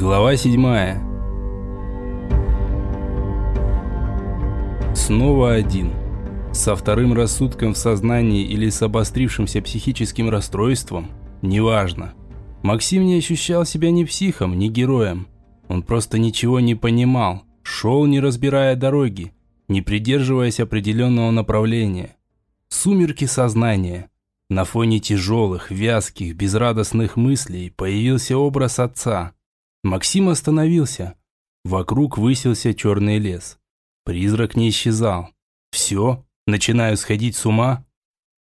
Глава 7. Снова один. Со вторым рассудком в сознании или с обострившимся психическим расстройством, неважно. Максим не ощущал себя ни психом, ни героем. Он просто ничего не понимал, шел не разбирая дороги, не придерживаясь определенного направления. Сумерки сознания. На фоне тяжелых, вязких, безрадостных мыслей появился образ отца – Максим остановился. Вокруг высился черный лес. Призрак не исчезал. Все, начинаю сходить с ума.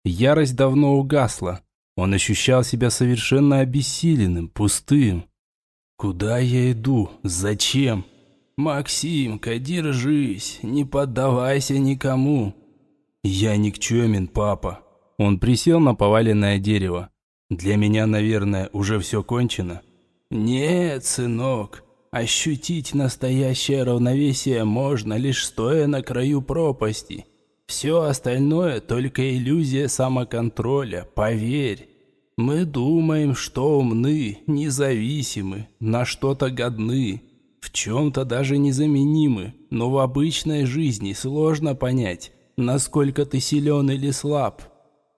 Ярость давно угасла. Он ощущал себя совершенно обессиленным, пустым. «Куда я иду? Зачем?» «Максимка, держись, не поддавайся никому». «Я никчемен, папа». Он присел на поваленное дерево. «Для меня, наверное, уже все кончено». «Нет, сынок, ощутить настоящее равновесие можно, лишь стоя на краю пропасти. Все остальное – только иллюзия самоконтроля, поверь. Мы думаем, что умны, независимы, на что-то годны, в чем-то даже незаменимы, но в обычной жизни сложно понять, насколько ты силен или слаб».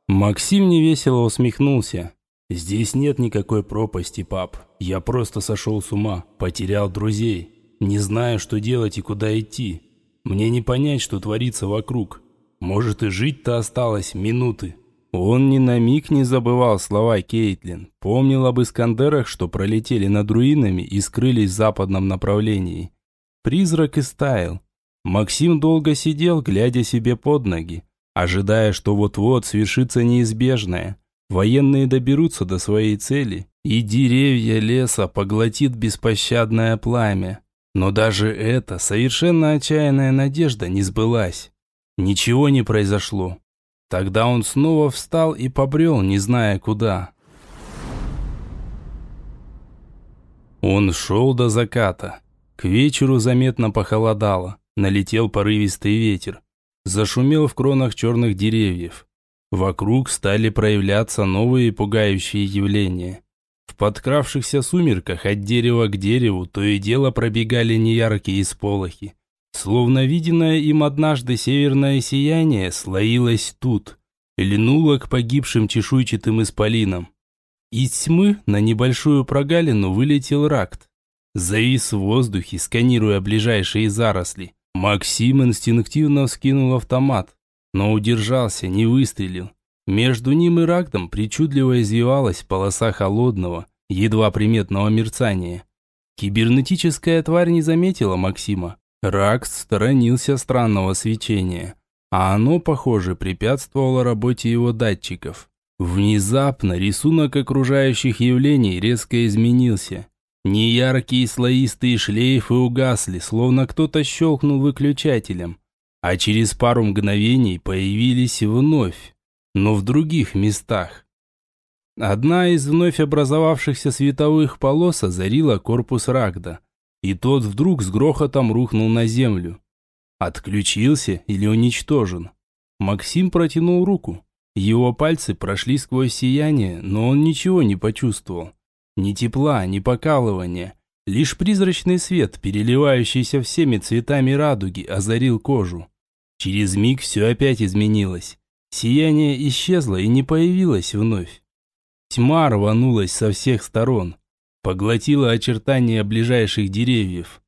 Максим невесело усмехнулся. «Здесь нет никакой пропасти, пап. Я просто сошел с ума, потерял друзей. Не знаю, что делать и куда идти. Мне не понять, что творится вокруг. Может и жить-то осталось минуты». Он ни на миг не забывал слова Кейтлин. Помнил об Искандерах, что пролетели над руинами и скрылись в западном направлении. Призрак истаял. Максим долго сидел, глядя себе под ноги, ожидая, что вот-вот свершится неизбежное – Военные доберутся до своей цели, и деревья леса поглотит беспощадное пламя. Но даже эта совершенно отчаянная надежда не сбылась. Ничего не произошло. Тогда он снова встал и побрел, не зная куда. Он шел до заката. К вечеру заметно похолодало. Налетел порывистый ветер. Зашумел в кронах черных деревьев. Вокруг стали проявляться новые пугающие явления. Подкравшихся сумерках от дерева к дереву то и дело пробегали неяркие сполохи. Словно виденное им однажды северное сияние слоилось тут, льнуло к погибшим чешуйчатым исполинам. Из тьмы на небольшую прогалину вылетел ракт. Завис в воздухе, сканируя ближайшие заросли. Максим инстинктивно вскинул автомат но удержался, не выстрелил. Между ним и Рагдом причудливо извивалась полоса холодного, едва приметного мерцания. Кибернетическая тварь не заметила Максима. Ракс сторонился странного свечения, а оно, похоже, препятствовало работе его датчиков. Внезапно рисунок окружающих явлений резко изменился. Неяркие слоистые шлейфы угасли, словно кто-то щелкнул выключателем а через пару мгновений появились вновь, но в других местах. Одна из вновь образовавшихся световых полос озарила корпус Рагда, и тот вдруг с грохотом рухнул на землю. Отключился или уничтожен? Максим протянул руку. Его пальцы прошли сквозь сияние, но он ничего не почувствовал. Ни тепла, ни покалывания. Лишь призрачный свет, переливающийся всеми цветами радуги, озарил кожу. Через миг все опять изменилось. Сияние исчезло и не появилось вновь. Тьма рванулась со всех сторон, поглотила очертания ближайших деревьев.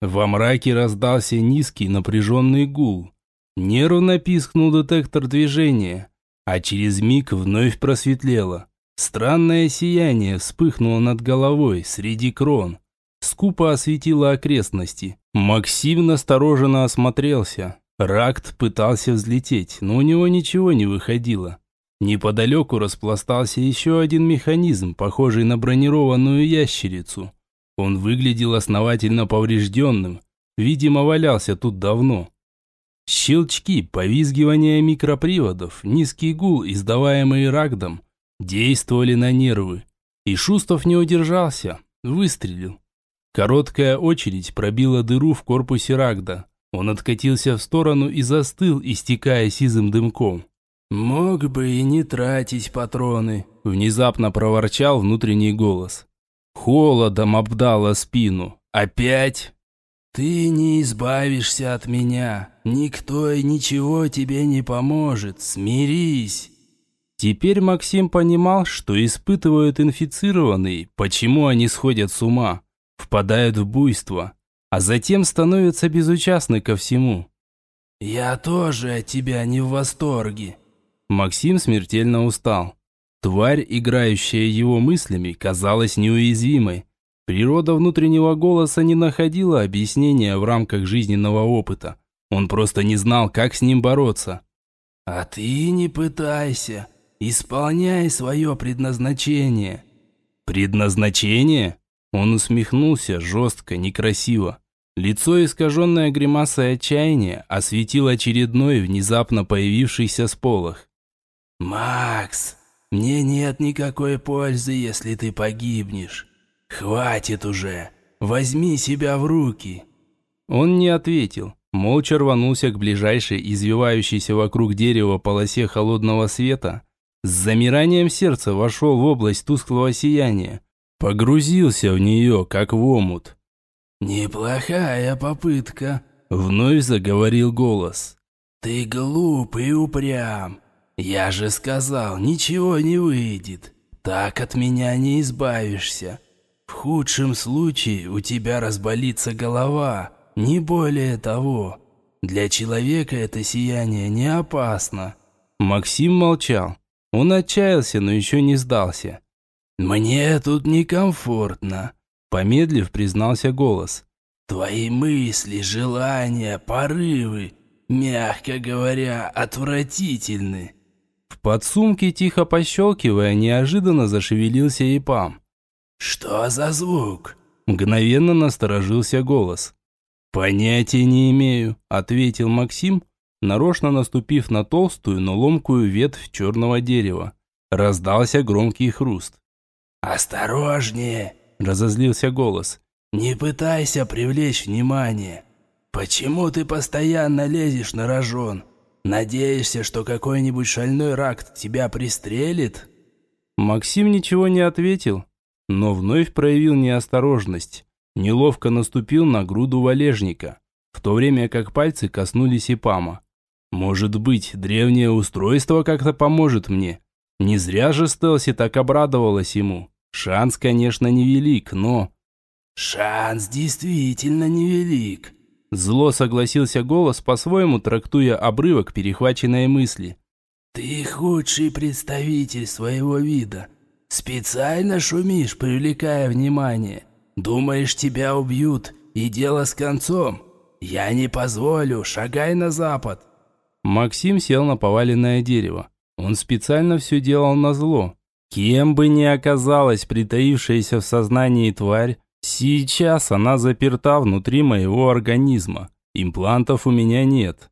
Во мраке раздался низкий напряженный гул. Нервно пискнул детектор движения, а через миг вновь просветлело. Странное сияние вспыхнуло над головой среди крон. Скупо осветило окрестности. Максим настороженно осмотрелся. Ракт пытался взлететь, но у него ничего не выходило. Неподалеку распластался еще один механизм, похожий на бронированную ящерицу. Он выглядел основательно поврежденным, видимо, валялся тут давно. Щелчки, повизгивание микроприводов, низкий гул, издаваемый Рагдом, действовали на нервы. И Шустов не удержался, выстрелил. Короткая очередь пробила дыру в корпусе Рагда. Он откатился в сторону и застыл, истекая сизым дымком. «Мог бы и не тратить патроны», – внезапно проворчал внутренний голос. Холодом обдало спину. Опять? «Ты не избавишься от меня. Никто и ничего тебе не поможет. Смирись!» Теперь Максим понимал, что испытывают инфицированные, почему они сходят с ума, впадают в буйство, а затем становятся безучастны ко всему. «Я тоже от тебя не в восторге». Максим смертельно устал. Тварь, играющая его мыслями, казалась неуязвимой. Природа внутреннего голоса не находила объяснения в рамках жизненного опыта. Он просто не знал, как с ним бороться. «А ты не пытайся. Исполняй свое предназначение». «Предназначение?» Он усмехнулся жестко, некрасиво. Лицо, искаженное гримасой отчаяния, осветил очередной внезапно появившийся сполох. «Макс, мне нет никакой пользы, если ты погибнешь. Хватит уже, возьми себя в руки». Он не ответил, молча рванулся к ближайшей, извивающейся вокруг дерева полосе холодного света. С замиранием сердца вошел в область тусклого сияния. Погрузился в нее, как в омут. «Неплохая попытка», — вновь заговорил голос. «Ты глуп и упрям. Я же сказал, ничего не выйдет. Так от меня не избавишься. В худшем случае у тебя разболится голова, не более того. Для человека это сияние не опасно». Максим молчал. Он отчаялся, но еще не сдался. «Мне тут некомфортно», Помедлив, признался голос. «Твои мысли, желания, порывы, мягко говоря, отвратительны». В подсумке, тихо пощелкивая, неожиданно зашевелился Ипам. «Что за звук?» Мгновенно насторожился голос. «Понятия не имею», — ответил Максим, нарочно наступив на толстую, но ломкую ветвь черного дерева. Раздался громкий хруст. «Осторожнее!» Разозлился голос. «Не пытайся привлечь внимание. Почему ты постоянно лезешь на рожон? Надеешься, что какой-нибудь шальной рак тебя пристрелит?» Максим ничего не ответил, но вновь проявил неосторожность. Неловко наступил на груду валежника, в то время как пальцы коснулись Ипама. «Может быть, древнее устройство как-то поможет мне?» Не зря же Стелси так обрадовалась ему. Шанс, конечно, невелик, но... «Шанс действительно невелик», – зло согласился голос, по-своему трактуя обрывок перехваченной мысли. «Ты худший представитель своего вида. Специально шумишь, привлекая внимание. Думаешь, тебя убьют, и дело с концом. Я не позволю, шагай на запад». Максим сел на поваленное дерево. Он специально все делал на зло, Кем бы ни оказалась притаившаяся в сознании тварь, сейчас она заперта внутри моего организма. Имплантов у меня нет.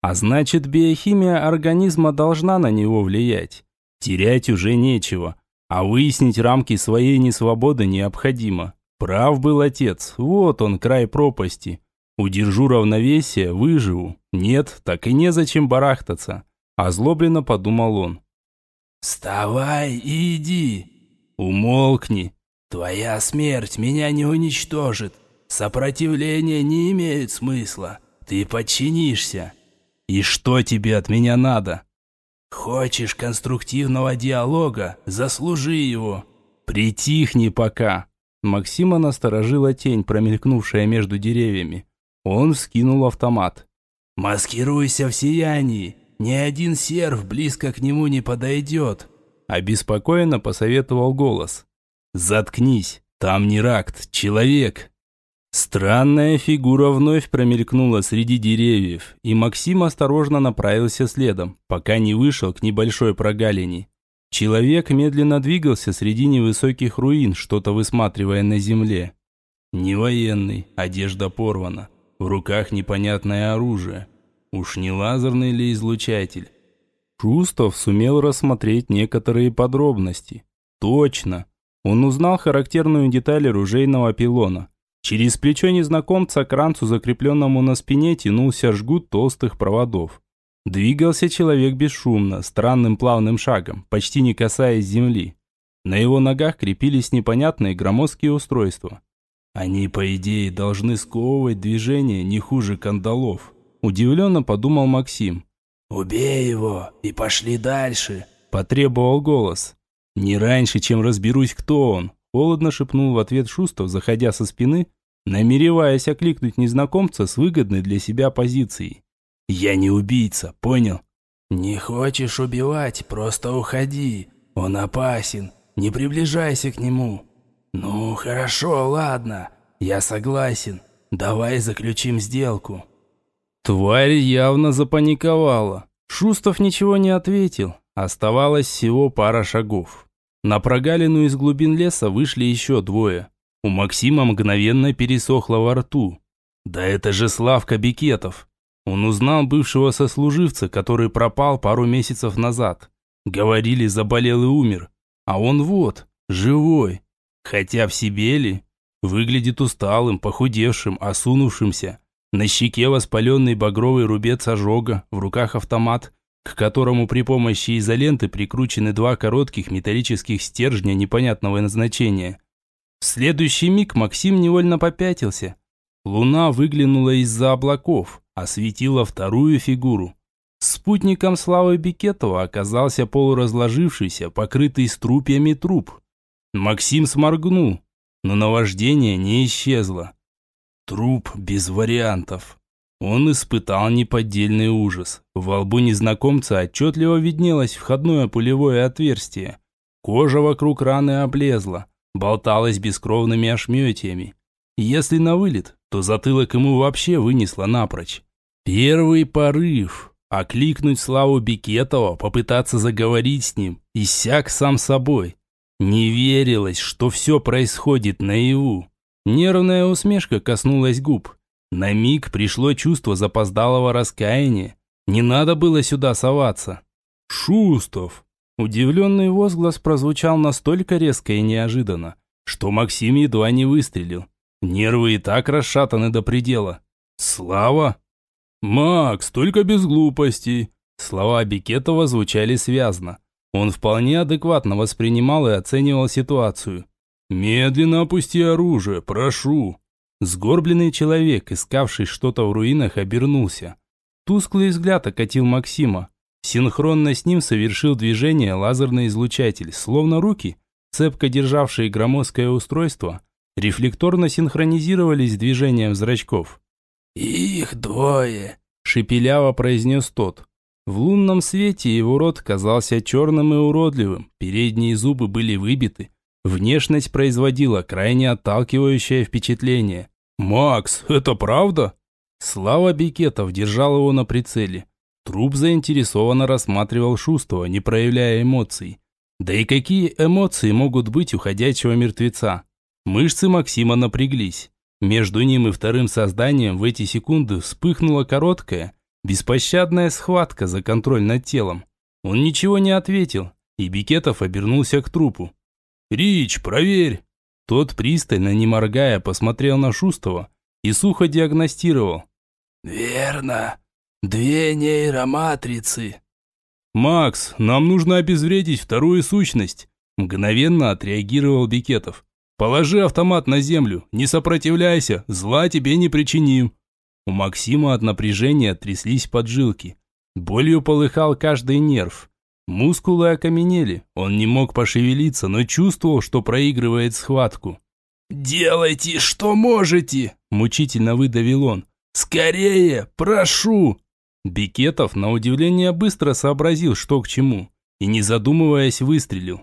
А значит, биохимия организма должна на него влиять. Терять уже нечего, а выяснить рамки своей несвободы необходимо. Прав был отец, вот он, край пропасти. Удержу равновесие, выживу. Нет, так и незачем барахтаться. Озлобленно подумал он. «Вставай и иди!» «Умолкни!» «Твоя смерть меня не уничтожит. Сопротивление не имеет смысла. Ты подчинишься». «И что тебе от меня надо?» «Хочешь конструктивного диалога? Заслужи его». «Притихни пока». Максима насторожила тень, промелькнувшая между деревьями. Он вскинул автомат. «Маскируйся в сиянии. Ни один серв близко к нему не подойдет. Обеспокоенно посоветовал голос. Заткнись, там не ракт, человек. Странная фигура вновь промелькнула среди деревьев, и Максим осторожно направился следом, пока не вышел к небольшой прогалине. Человек медленно двигался среди невысоких руин, что-то высматривая на земле. Не военный, одежда порвана, в руках непонятное оружие. Уж не лазерный ли излучатель? Шустов сумел рассмотреть некоторые подробности. Точно. Он узнал характерную деталь оружейного пилона. Через плечо незнакомца к ранцу, закрепленному на спине, тянулся жгут толстых проводов. Двигался человек бесшумно, странным плавным шагом, почти не касаясь земли. На его ногах крепились непонятные громоздкие устройства. Они, по идее, должны сковывать движение не хуже кандалов. Удивленно подумал Максим. «Убей его и пошли дальше», – потребовал голос. «Не раньше, чем разберусь, кто он», – холодно шепнул в ответ Шустов, заходя со спины, намереваясь окликнуть незнакомца с выгодной для себя позицией. «Я не убийца, понял?» «Не хочешь убивать, просто уходи. Он опасен. Не приближайся к нему». «Ну, хорошо, ладно. Я согласен. Давай заключим сделку». Тварь явно запаниковала. Шустов ничего не ответил. Оставалось всего пара шагов. На прогалину из глубин леса вышли еще двое. У Максима мгновенно пересохло во рту. Да это же Славка Бикетов. Он узнал бывшего сослуживца, который пропал пару месяцев назад. Говорили, заболел и умер. А он вот, живой. Хотя в себе ли? Выглядит усталым, похудевшим, осунувшимся. На щеке воспаленный багровый рубец ожога, в руках автомат, к которому при помощи изоленты прикручены два коротких металлических стержня непонятного назначения. В следующий миг Максим невольно попятился. Луна выглянула из-за облаков, осветила вторую фигуру. Спутником Славы Бикетова оказался полуразложившийся, покрытый струпьями труп. Максим сморгнул, но наваждение не исчезло. Труп без вариантов. Он испытал неподдельный ужас. Во лбу незнакомца отчетливо виднелось входное пулевое отверстие. Кожа вокруг раны облезла, болталась бескровными ошметьями. Если на вылет, то затылок ему вообще вынесло напрочь. Первый порыв – окликнуть Славу Бикетова, попытаться заговорить с ним, иссяк сам собой. Не верилось, что все происходит наяву. Нервная усмешка коснулась губ. На миг пришло чувство запоздалого раскаяния. Не надо было сюда соваться. «Шустов!» Удивленный возглас прозвучал настолько резко и неожиданно, что Максим едва не выстрелил. Нервы и так расшатаны до предела. «Слава!» «Макс, только без глупостей!» Слова Бикетова звучали связно. Он вполне адекватно воспринимал и оценивал ситуацию. «Медленно опусти оружие, прошу!» Сгорбленный человек, искавший что-то в руинах, обернулся. Тусклый взгляд окатил Максима. Синхронно с ним совершил движение лазерный излучатель, словно руки, цепко державшие громоздкое устройство, рефлекторно синхронизировались с движением зрачков. «Их двое», – шепеляво произнес тот. В лунном свете его рот казался черным и уродливым, передние зубы были выбиты, Внешность производила крайне отталкивающее впечатление. «Макс, это правда?» Слава Бикетов держал его на прицеле. Труп заинтересованно рассматривал Шустова, не проявляя эмоций. Да и какие эмоции могут быть у ходячего мертвеца? Мышцы Максима напряглись. Между ним и вторым созданием в эти секунды вспыхнула короткая, беспощадная схватка за контроль над телом. Он ничего не ответил, и Бикетов обернулся к трупу. «Рич, проверь!» Тот пристально, не моргая, посмотрел на Шустова и сухо диагностировал. «Верно. Две нейроматрицы». «Макс, нам нужно обезвредить вторую сущность», мгновенно отреагировал Бикетов. «Положи автомат на землю, не сопротивляйся, зла тебе не причиним». У Максима от напряжения тряслись поджилки. Болью полыхал каждый нерв. Мускулы окаменели, он не мог пошевелиться, но чувствовал, что проигрывает схватку. «Делайте, что можете!» – мучительно выдавил он. «Скорее, прошу!» Бикетов, на удивление, быстро сообразил, что к чему, и, не задумываясь, выстрелил.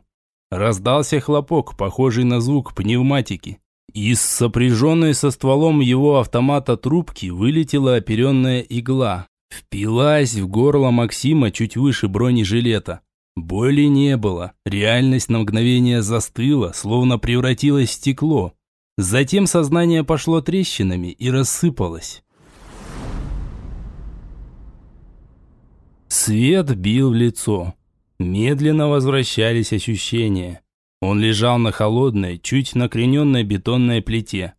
Раздался хлопок, похожий на звук пневматики. Из сопряженной со стволом его автомата трубки вылетела оперенная игла, Впилась в горло Максима чуть выше бронежилета. Боли не было, реальность на мгновение застыла, словно превратилась в стекло. Затем сознание пошло трещинами и рассыпалось. Свет бил в лицо. Медленно возвращались ощущения. Он лежал на холодной, чуть накрененной бетонной плите.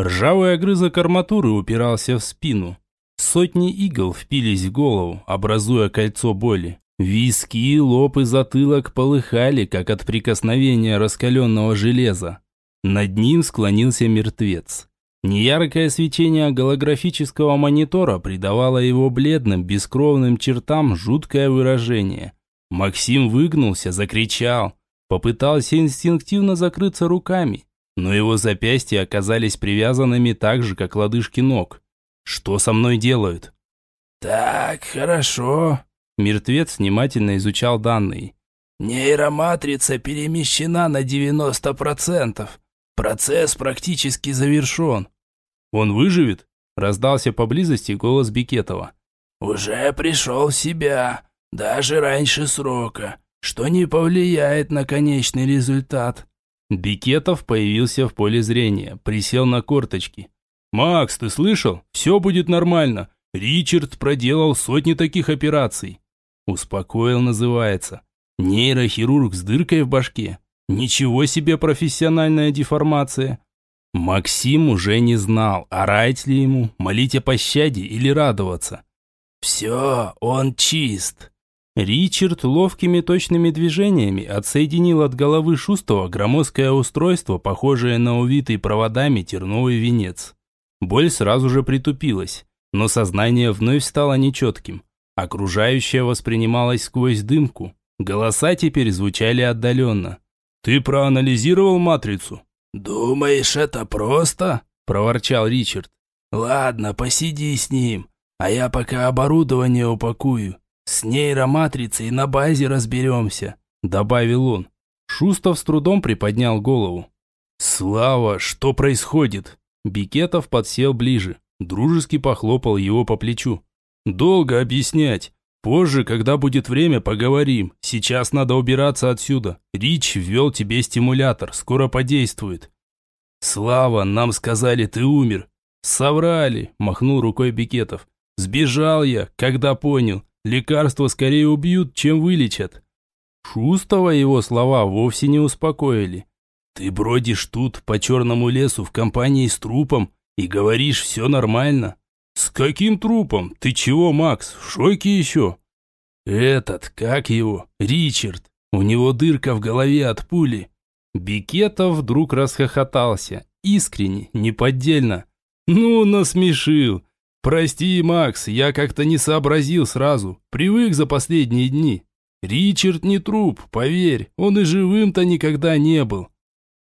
Ржавый огрызок арматуры упирался в спину. Сотни игл впились в голову, образуя кольцо боли. Виски, лоб и затылок полыхали, как от прикосновения раскаленного железа. Над ним склонился мертвец. Неяркое свечение голографического монитора придавало его бледным, бескровным чертам жуткое выражение. Максим выгнулся, закричал, попытался инстинктивно закрыться руками, но его запястья оказались привязанными так же, как лодыжки ног. Что со мной делают? Так, хорошо. Мертвец внимательно изучал данные. Нейроматрица перемещена на 90%. Процесс практически завершен. Он выживет? Раздался поблизости голос Бикетова. Уже пришел в себя, даже раньше срока, что не повлияет на конечный результат. Бикетов появился в поле зрения, присел на корточки. «Макс, ты слышал? Все будет нормально. Ричард проделал сотни таких операций». Успокоил, называется. Нейрохирург с дыркой в башке. Ничего себе профессиональная деформация. Максим уже не знал, орать ли ему, молить о пощаде или радоваться. «Все, он чист», Ричард ловкими точными движениями отсоединил от головы Шустова громоздкое устройство, похожее на увитый проводами терновый венец. Боль сразу же притупилась, но сознание вновь стало нечетким. Окружающее воспринималось сквозь дымку. Голоса теперь звучали отдаленно. «Ты проанализировал матрицу?» «Думаешь, это просто?» – проворчал Ричард. «Ладно, посиди с ним, а я пока оборудование упакую. «С нейроматрицей на базе разберемся», – добавил он. Шустов с трудом приподнял голову. «Слава, что происходит?» Бикетов подсел ближе, дружески похлопал его по плечу. «Долго объяснять. Позже, когда будет время, поговорим. Сейчас надо убираться отсюда. Рич ввел тебе стимулятор, скоро подействует». «Слава, нам сказали, ты умер». «Соврали», – махнул рукой Бикетов. «Сбежал я, когда понял. Лекарства скорее убьют, чем вылечат. Шустова его слова вовсе не успокоили. Ты бродишь тут по черному лесу в компании с трупом и говоришь все нормально. С каким трупом? Ты чего, Макс, в шоке еще? Этот, как его, Ричард. У него дырка в голове от пули. Бикетов вдруг расхохотался. Искренне, неподдельно. Ну, насмешил. «Прости, Макс, я как-то не сообразил сразу. Привык за последние дни. Ричард не труп, поверь, он и живым-то никогда не был».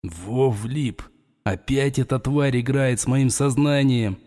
Вов влип. Опять эта тварь играет с моим сознанием.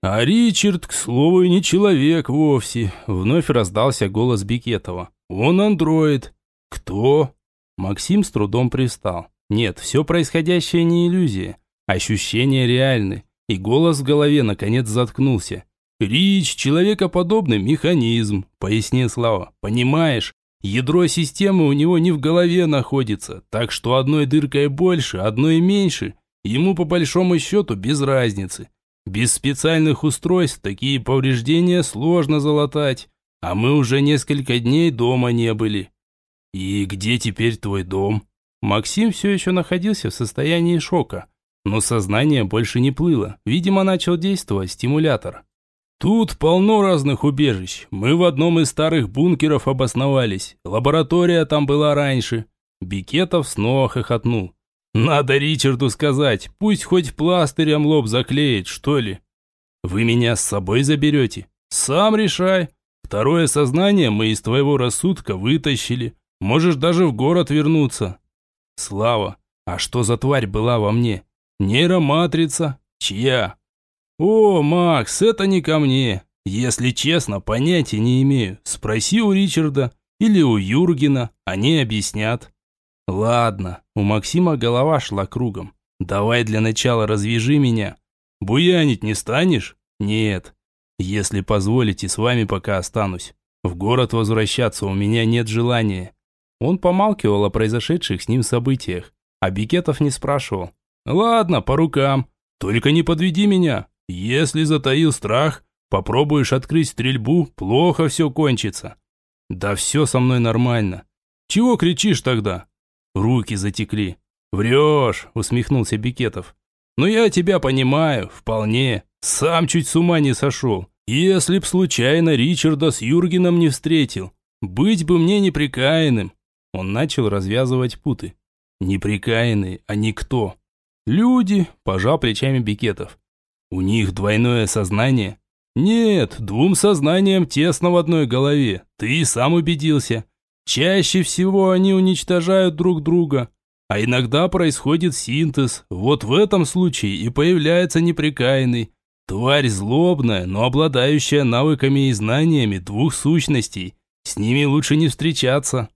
А Ричард, к слову, не человек вовсе. Вновь раздался голос Бикетова. Он андроид. Кто? Максим с трудом пристал. Нет, все происходящее не иллюзия. Ощущения реальны и голос в голове наконец заткнулся. «Рич – человекоподобный механизм», – пояснил Слава. «Понимаешь, ядро системы у него не в голове находится, так что одной дыркой больше, одной меньше. Ему по большому счету без разницы. Без специальных устройств такие повреждения сложно залатать, а мы уже несколько дней дома не были». «И где теперь твой дом?» Максим все еще находился в состоянии шока. Но сознание больше не плыло. Видимо, начал действовать стимулятор. Тут полно разных убежищ. Мы в одном из старых бункеров обосновались. Лаборатория там была раньше. Бикетов снова хохотнул. Надо Ричарду сказать, пусть хоть пластырем лоб заклеит, что ли. Вы меня с собой заберете? Сам решай. Второе сознание мы из твоего рассудка вытащили. Можешь даже в город вернуться. Слава, а что за тварь была во мне? Нейроматрица? Чья? О, Макс, это не ко мне. Если честно, понятия не имею. Спроси у Ричарда или у Юргена, они объяснят. Ладно, у Максима голова шла кругом. Давай для начала развяжи меня. Буянить не станешь? Нет. Если позволите, с вами пока останусь. В город возвращаться у меня нет желания. Он помалкивал о произошедших с ним событиях, а Бикетов не спрашивал. Ладно, по рукам. Только не подведи меня. Если затаил страх, попробуешь открыть стрельбу, плохо все кончится. Да все со мной нормально. Чего кричишь тогда? Руки затекли. Врешь, усмехнулся Бикетов. Но я тебя понимаю, вполне. Сам чуть с ума не сошел. Если б случайно Ричарда с Юргеном не встретил. Быть бы мне неприкаянным. Он начал развязывать путы. Неприкаянные, а никто. Люди, пожал плечами Бикетов. У них двойное сознание. Нет, двум сознаниям тесно в одной голове. Ты сам убедился. Чаще всего они уничтожают друг друга. А иногда происходит синтез. Вот в этом случае и появляется неприкаянный. Тварь злобная, но обладающая навыками и знаниями двух сущностей. С ними лучше не встречаться.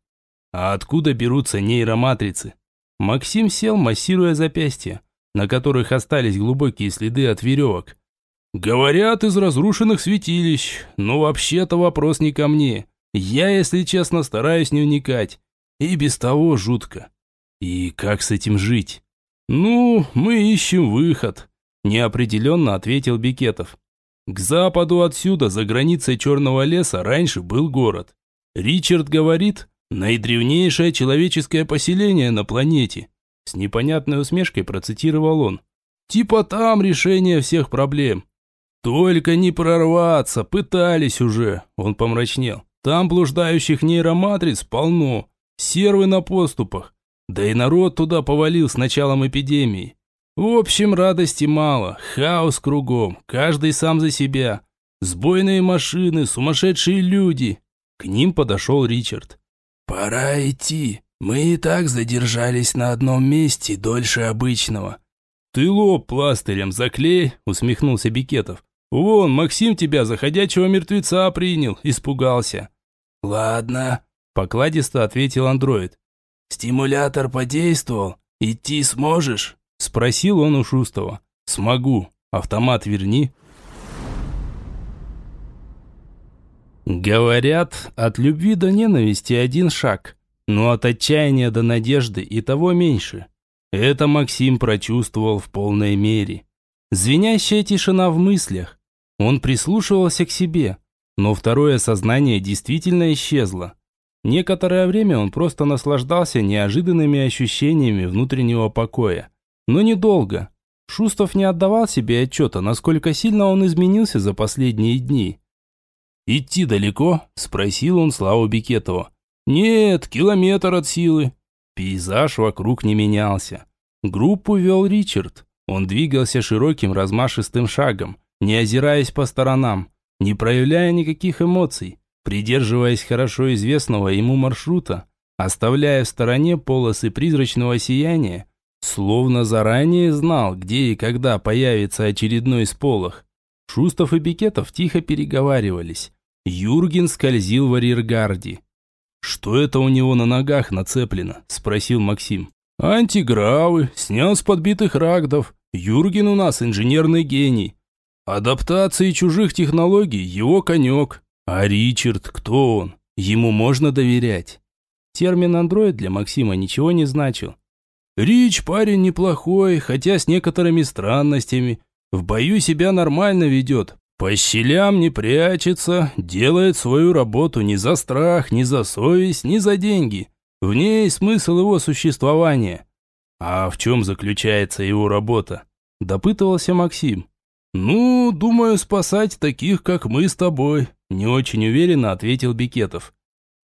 А откуда берутся нейроматрицы? Максим сел, массируя запястья, на которых остались глубокие следы от веревок. Говорят, из разрушенных святилищ, но вообще-то вопрос не ко мне. Я, если честно, стараюсь не уникать. И без того жутко. И как с этим жить? Ну, мы ищем выход, неопределенно ответил Бикетов. К западу отсюда, за границей Черного леса, раньше был город. Ричард говорит, наидревнейшее человеческое поселение на планете. С непонятной усмешкой процитировал он. Типа там решение всех проблем. «Только не прорваться, пытались уже», – он помрачнел. «Там блуждающих нейроматриц полно, сервы на поступах, да и народ туда повалил с началом эпидемии. В общем, радости мало, хаос кругом, каждый сам за себя. Сбойные машины, сумасшедшие люди». К ним подошел Ричард. «Пора идти, мы и так задержались на одном месте дольше обычного». «Ты лоб пластырем заклей», – усмехнулся Бикетов. «Вон, Максим тебя за ходячего мертвеца принял, испугался». «Ладно», – покладисто ответил андроид. «Стимулятор подействовал? Идти сможешь?» – спросил он у Шустова. «Смогу. Автомат верни». Говорят, от любви до ненависти один шаг, но от отчаяния до надежды и того меньше. Это Максим прочувствовал в полной мере. Звенящая тишина в мыслях, он прислушивался к себе, но второе сознание действительно исчезло. Некоторое время он просто наслаждался неожиданными ощущениями внутреннего покоя. Но недолго. Шустов не отдавал себе отчета, насколько сильно он изменился за последние дни. «Идти далеко?» – спросил он Славу Бикетова. «Нет, километр от силы». Пейзаж вокруг не менялся. Группу вел Ричард. Он двигался широким размашистым шагом, не озираясь по сторонам, не проявляя никаких эмоций, придерживаясь хорошо известного ему маршрута, оставляя в стороне полосы призрачного сияния, словно заранее знал, где и когда появится очередной сполох. Шустов и Бикетов тихо переговаривались. Юрген скользил в арьергарде. «Что это у него на ногах нацеплено?» – спросил Максим. «Антигравы, снял с подбитых рагдов. Юрген у нас инженерный гений. Адаптации чужих технологий – его конек. А Ричард, кто он? Ему можно доверять. Термин «андроид» для Максима ничего не значил. Рич парень неплохой, хотя с некоторыми странностями. В бою себя нормально ведет. По щелям не прячется, делает свою работу не за страх, не за совесть, не за деньги. В ней смысл его существования. А в чем заключается его работа? Допытывался Максим. «Ну, думаю, спасать таких, как мы с тобой», – не очень уверенно ответил Бикетов.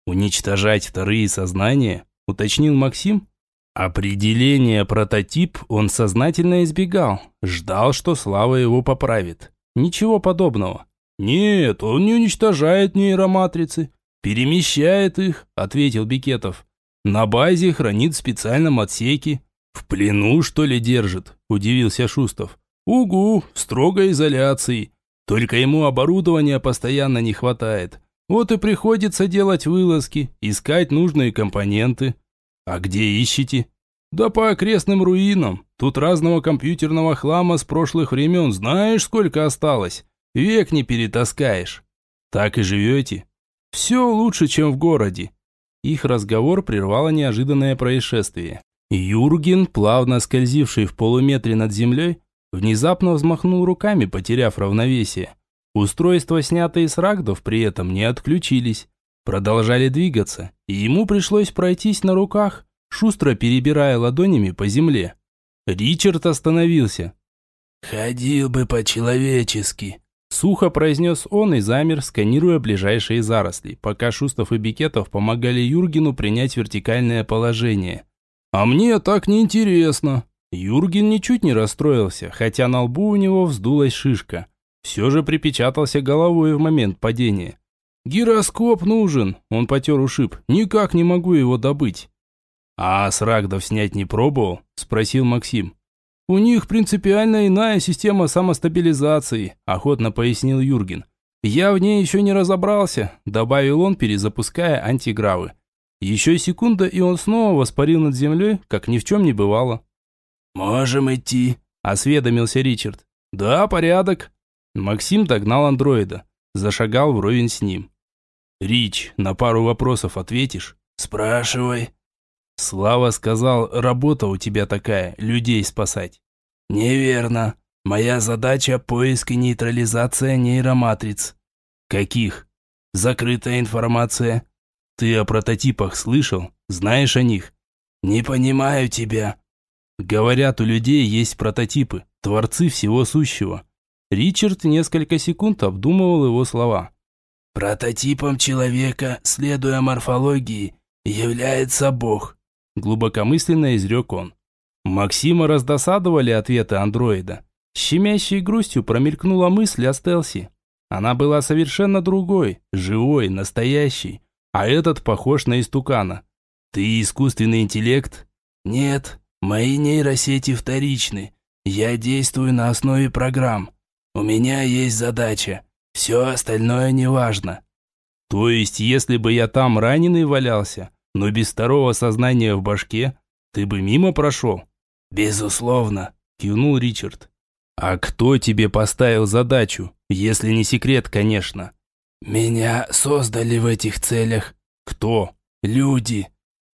«Уничтожать вторые сознания?» – уточнил Максим. Определение прототип он сознательно избегал, ждал, что Слава его поправит. Ничего подобного. «Нет, он не уничтожает нейроматрицы, перемещает их», – ответил Бикетов. «На базе хранит в специальном отсеке». «В плену, что ли, держит?» – удивился Шустов. Угу, в строгой изоляции. Только ему оборудования постоянно не хватает. Вот и приходится делать вылазки, искать нужные компоненты. А где ищете? Да по окрестным руинам. Тут разного компьютерного хлама с прошлых времен знаешь, сколько осталось. Век не перетаскаешь. Так и живете. Все лучше, чем в городе. Их разговор прервало неожиданное происшествие. Юрген, плавно скользивший в полуметре над землей, Внезапно взмахнул руками, потеряв равновесие. Устройства, снятые с рагдов, при этом не отключились. Продолжали двигаться, и ему пришлось пройтись на руках, шустро перебирая ладонями по земле. Ричард остановился. «Ходил бы по-человечески», – Сухо произнес он и замер, сканируя ближайшие заросли, пока Шустов и Бикетов помогали Юргену принять вертикальное положение. «А мне так неинтересно». Юрген ничуть не расстроился, хотя на лбу у него вздулась шишка. Все же припечатался головой в момент падения. «Гироскоп нужен!» – он потер ушиб. «Никак не могу его добыть». «А с Рагдов снять не пробовал?» – спросил Максим. «У них принципиально иная система самостабилизации», – охотно пояснил Юрген. «Я в ней еще не разобрался», – добавил он, перезапуская антигравы. Еще секунда, и он снова воспарил над землей, как ни в чем не бывало. «Можем идти», – осведомился Ричард. «Да, порядок». Максим догнал андроида, зашагал вровень с ним. «Рич, на пару вопросов ответишь?» «Спрашивай». Слава сказал, работа у тебя такая, людей спасать. Неверно. Моя задача – поиск и нейтрализация нейроматриц. Каких? Закрытая информация. Ты о прототипах слышал? Знаешь о них? Не понимаю тебя. Говорят, у людей есть прототипы, творцы всего сущего. Ричард несколько секунд обдумывал его слова. Прототипом человека, следуя морфологии, является Бог глубокомысленно изрек он. Максима раздосадовали ответы андроида. Щемящей грустью промелькнула мысль о Стелси. Она была совершенно другой, живой, настоящей, а этот похож на истукана. «Ты искусственный интеллект?» «Нет, мои нейросети вторичны. Я действую на основе программ. У меня есть задача. Все остальное неважно». «То есть, если бы я там раненый валялся, но без второго сознания в башке ты бы мимо прошел?» «Безусловно», – кивнул Ричард. «А кто тебе поставил задачу, если не секрет, конечно?» «Меня создали в этих целях». «Кто?» «Люди».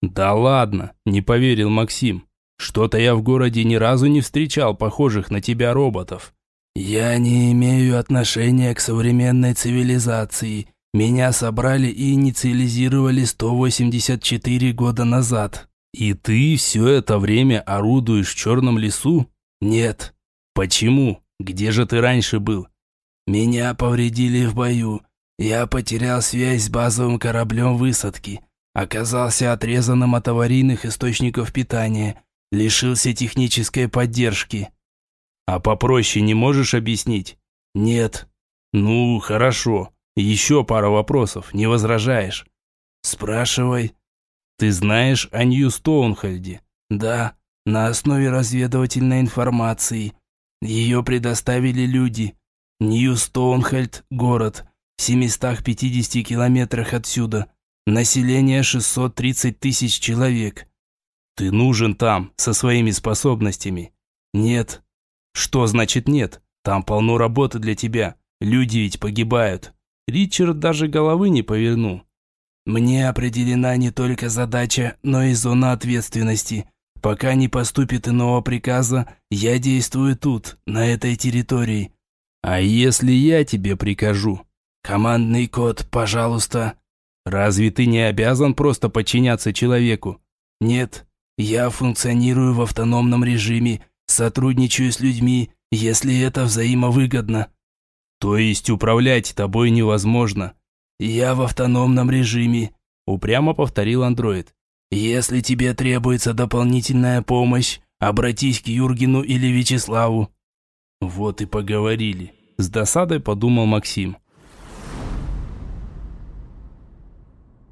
«Да ладно», – не поверил Максим. «Что-то я в городе ни разу не встречал похожих на тебя роботов». «Я не имею отношения к современной цивилизации меня собрали и инициализировали 184 года назад. И ты все это время орудуешь в черном лесу? Нет. Почему? Где же ты раньше был? Меня повредили в бою. Я потерял связь с базовым кораблем высадки. Оказался отрезанным от аварийных источников питания. Лишился технической поддержки. А попроще не можешь объяснить? Нет. Ну, хорошо. Еще пара вопросов, не возражаешь? Спрашивай. Ты знаешь о Нью-Стоунхольде? Да, на основе разведывательной информации. Ее предоставили люди. Нью-Стоунхольд – город, в 750 километрах отсюда. Население 630 тысяч человек. Ты нужен там, со своими способностями? Нет. Что значит нет? Там полно работы для тебя. Люди ведь погибают. Ричард даже головы не повернул. «Мне определена не только задача, но и зона ответственности. Пока не поступит иного приказа, я действую тут, на этой территории». «А если я тебе прикажу?» «Командный код, пожалуйста». «Разве ты не обязан просто подчиняться человеку?» «Нет, я функционирую в автономном режиме, сотрудничаю с людьми, если это взаимовыгодно». То есть управлять тобой невозможно? Я в автономном режиме, упрямо повторил андроид. Если тебе требуется дополнительная помощь, обратись к Юргену или Вячеславу. Вот и поговорили, с досадой подумал Максим.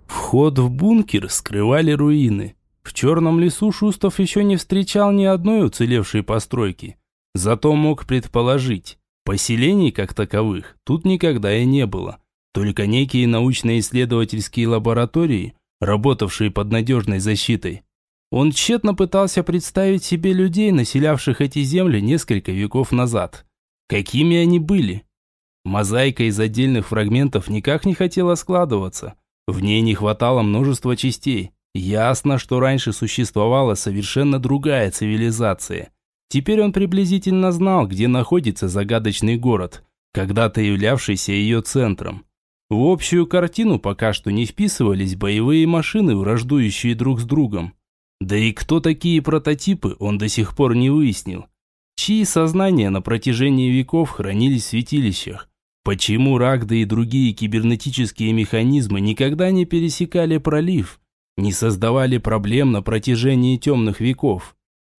Вход в бункер скрывали руины. В черном лесу Шустов еще не встречал ни одной уцелевшей постройки. Зато мог предположить, Поселений, как таковых, тут никогда и не было. Только некие научно-исследовательские лаборатории, работавшие под надежной защитой. Он тщетно пытался представить себе людей, населявших эти земли несколько веков назад. Какими они были? Мозаика из отдельных фрагментов никак не хотела складываться. В ней не хватало множества частей. Ясно, что раньше существовала совершенно другая цивилизация – Теперь он приблизительно знал, где находится загадочный город, когда-то являвшийся ее центром. В общую картину пока что не вписывались боевые машины, враждующие друг с другом. Да и кто такие прототипы, он до сих пор не выяснил. Чьи сознания на протяжении веков хранились в святилищах, Почему Рагды и другие кибернетические механизмы никогда не пересекали пролив, не создавали проблем на протяжении темных веков?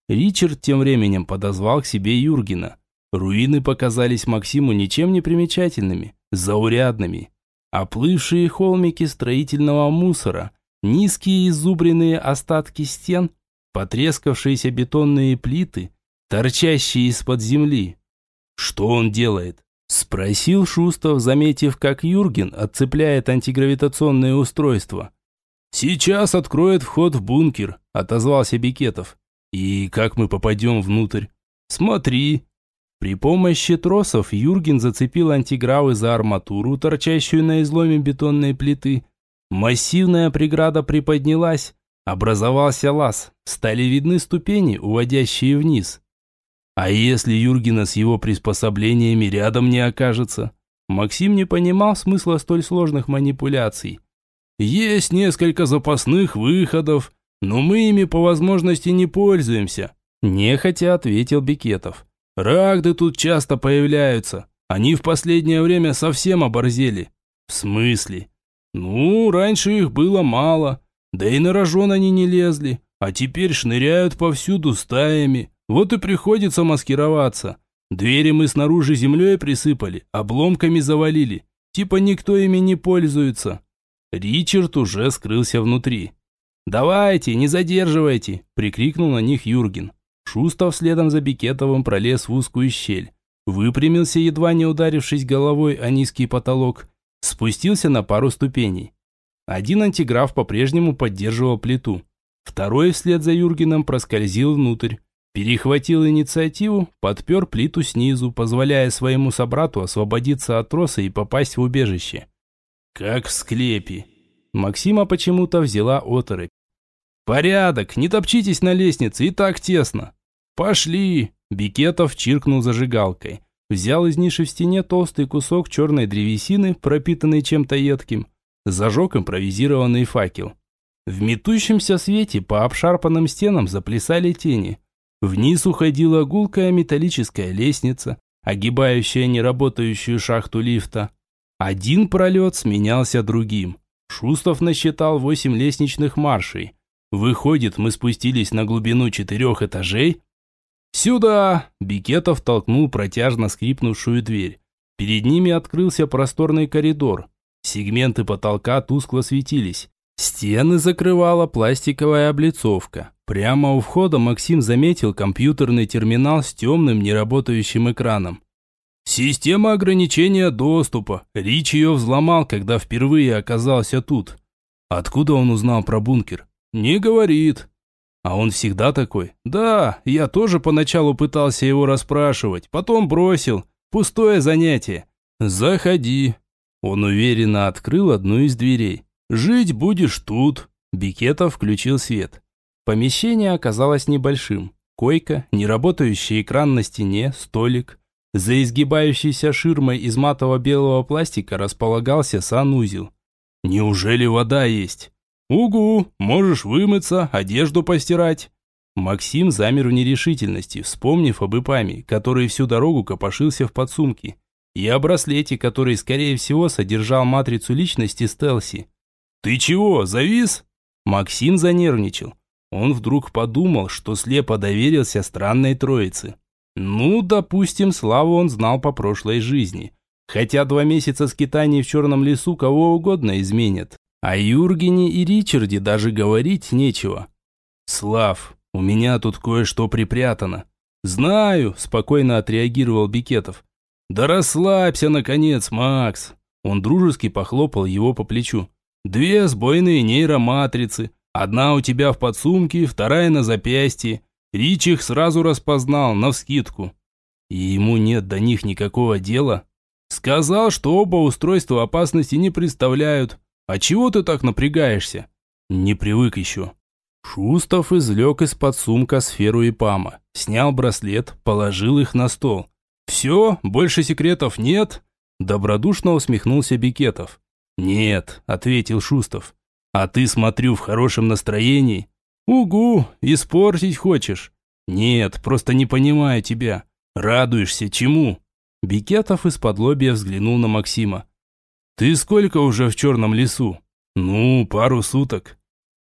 Ричард тем временем подозвал к себе Юргена. Руины показались Максиму ничем не примечательными, заурядными. Оплывшие холмики строительного мусора, низкие изубренные остатки стен, потрескавшиеся бетонные плиты, торчащие из-под земли. Что он делает? Спросил Шустов, заметив, как Юрген отцепляет антигравитационное устройство. «Сейчас откроет вход в бункер», – отозвался Бикетов. «И как мы попадем внутрь?» «Смотри». При помощи тросов Юрген зацепил антигравы за арматуру, торчащую на изломе бетонной плиты. Массивная преграда приподнялась, образовался лаз, стали видны ступени, уводящие вниз. А если Юргена с его приспособлениями рядом не окажется? Максим не понимал смысла столь сложных манипуляций. Есть несколько запасных выходов, но мы ими по возможности не пользуемся. Нехотя ответил Бикетов. Рагды тут часто появляются. Они в последнее время совсем оборзели. В смысле? Ну, раньше их было мало. Да и на рожон они не лезли. А теперь шныряют повсюду стаями. Вот и приходится маскироваться. Двери мы снаружи землей присыпали, обломками завалили. Типа никто ими не пользуется. Ричард уже скрылся внутри. «Давайте, не задерживайте!» – прикрикнул на них Юрген. Шустов следом за Бикетовым пролез в узкую щель. Выпрямился, едва не ударившись головой о низкий потолок. Спустился на пару ступеней. Один антиграф по-прежнему поддерживал плиту. Второй вслед за Юргеном проскользил внутрь. Перехватил инициативу, подпер плиту снизу, позволяя своему собрату освободиться от троса и попасть в убежище. Как в склепе. Максима почему-то взяла оторопь. «Порядок, не топчитесь на лестнице, и так тесно». «Пошли!» Бикетов чиркнул зажигалкой. Взял из ниши в стене толстый кусок черной древесины, пропитанный чем-то едким. Зажег импровизированный факел. В метущемся свете по обшарпанным стенам заплясали тени. Вниз уходила гулкая металлическая лестница, огибающая неработающую шахту лифта. Один пролет сменялся другим. Шустов насчитал восемь лестничных маршей. Выходит, мы спустились на глубину четырех этажей? «Сюда!» – Бикетов толкнул протяжно скрипнувшую дверь. Перед ними открылся просторный коридор. Сегменты потолка тускло светились. Стены закрывала пластиковая облицовка. Прямо у входа Максим заметил компьютерный терминал с темным неработающим экраном. Система ограничения доступа. Рич ее взломал, когда впервые оказался тут. Откуда он узнал про бункер? Не говорит. А он всегда такой? Да, я тоже поначалу пытался его расспрашивать, потом бросил. Пустое занятие. Заходи. Он уверенно открыл одну из дверей. Жить будешь тут. Бикетов включил свет. Помещение оказалось небольшим. Койка, неработающий экран на стене, столик. За изгибающейся ширмой из матово-белого пластика располагался санузел. «Неужели вода есть?» «Угу, можешь вымыться, одежду постирать». Максим замер в нерешительности, вспомнив об Ипаме, который всю дорогу копошился в подсумке, и о браслете, который, скорее всего, содержал матрицу личности Стелси. «Ты чего, завис?» Максим занервничал. Он вдруг подумал, что слепо доверился странной троице. Ну, допустим, Славу он знал по прошлой жизни. Хотя два месяца скитаний в черном лесу кого угодно изменят. О Юргене и Ричарде даже говорить нечего. «Слав, у меня тут кое-что припрятано». «Знаю», – спокойно отреагировал Бикетов. «Да расслабься, наконец, Макс!» Он дружески похлопал его по плечу. «Две сбойные нейроматрицы, Одна у тебя в подсумке, вторая на запястье. Рич их сразу распознал, навскидку. И ему нет до них никакого дела. Сказал, что оба устройства опасности не представляют. А чего ты так напрягаешься? Не привык еще. Шустов извлек из-под сумка сферу и пама, снял браслет, положил их на стол. «Все, больше секретов нет?» Добродушно усмехнулся Бикетов. «Нет», — ответил Шустов. А ты, смотрю, в хорошем настроении. Угу, испортить хочешь? Нет, просто не понимаю тебя. Радуешься чему? Бикетов из-под лобья взглянул на Максима. «Ты сколько уже в черном лесу?» «Ну, пару суток».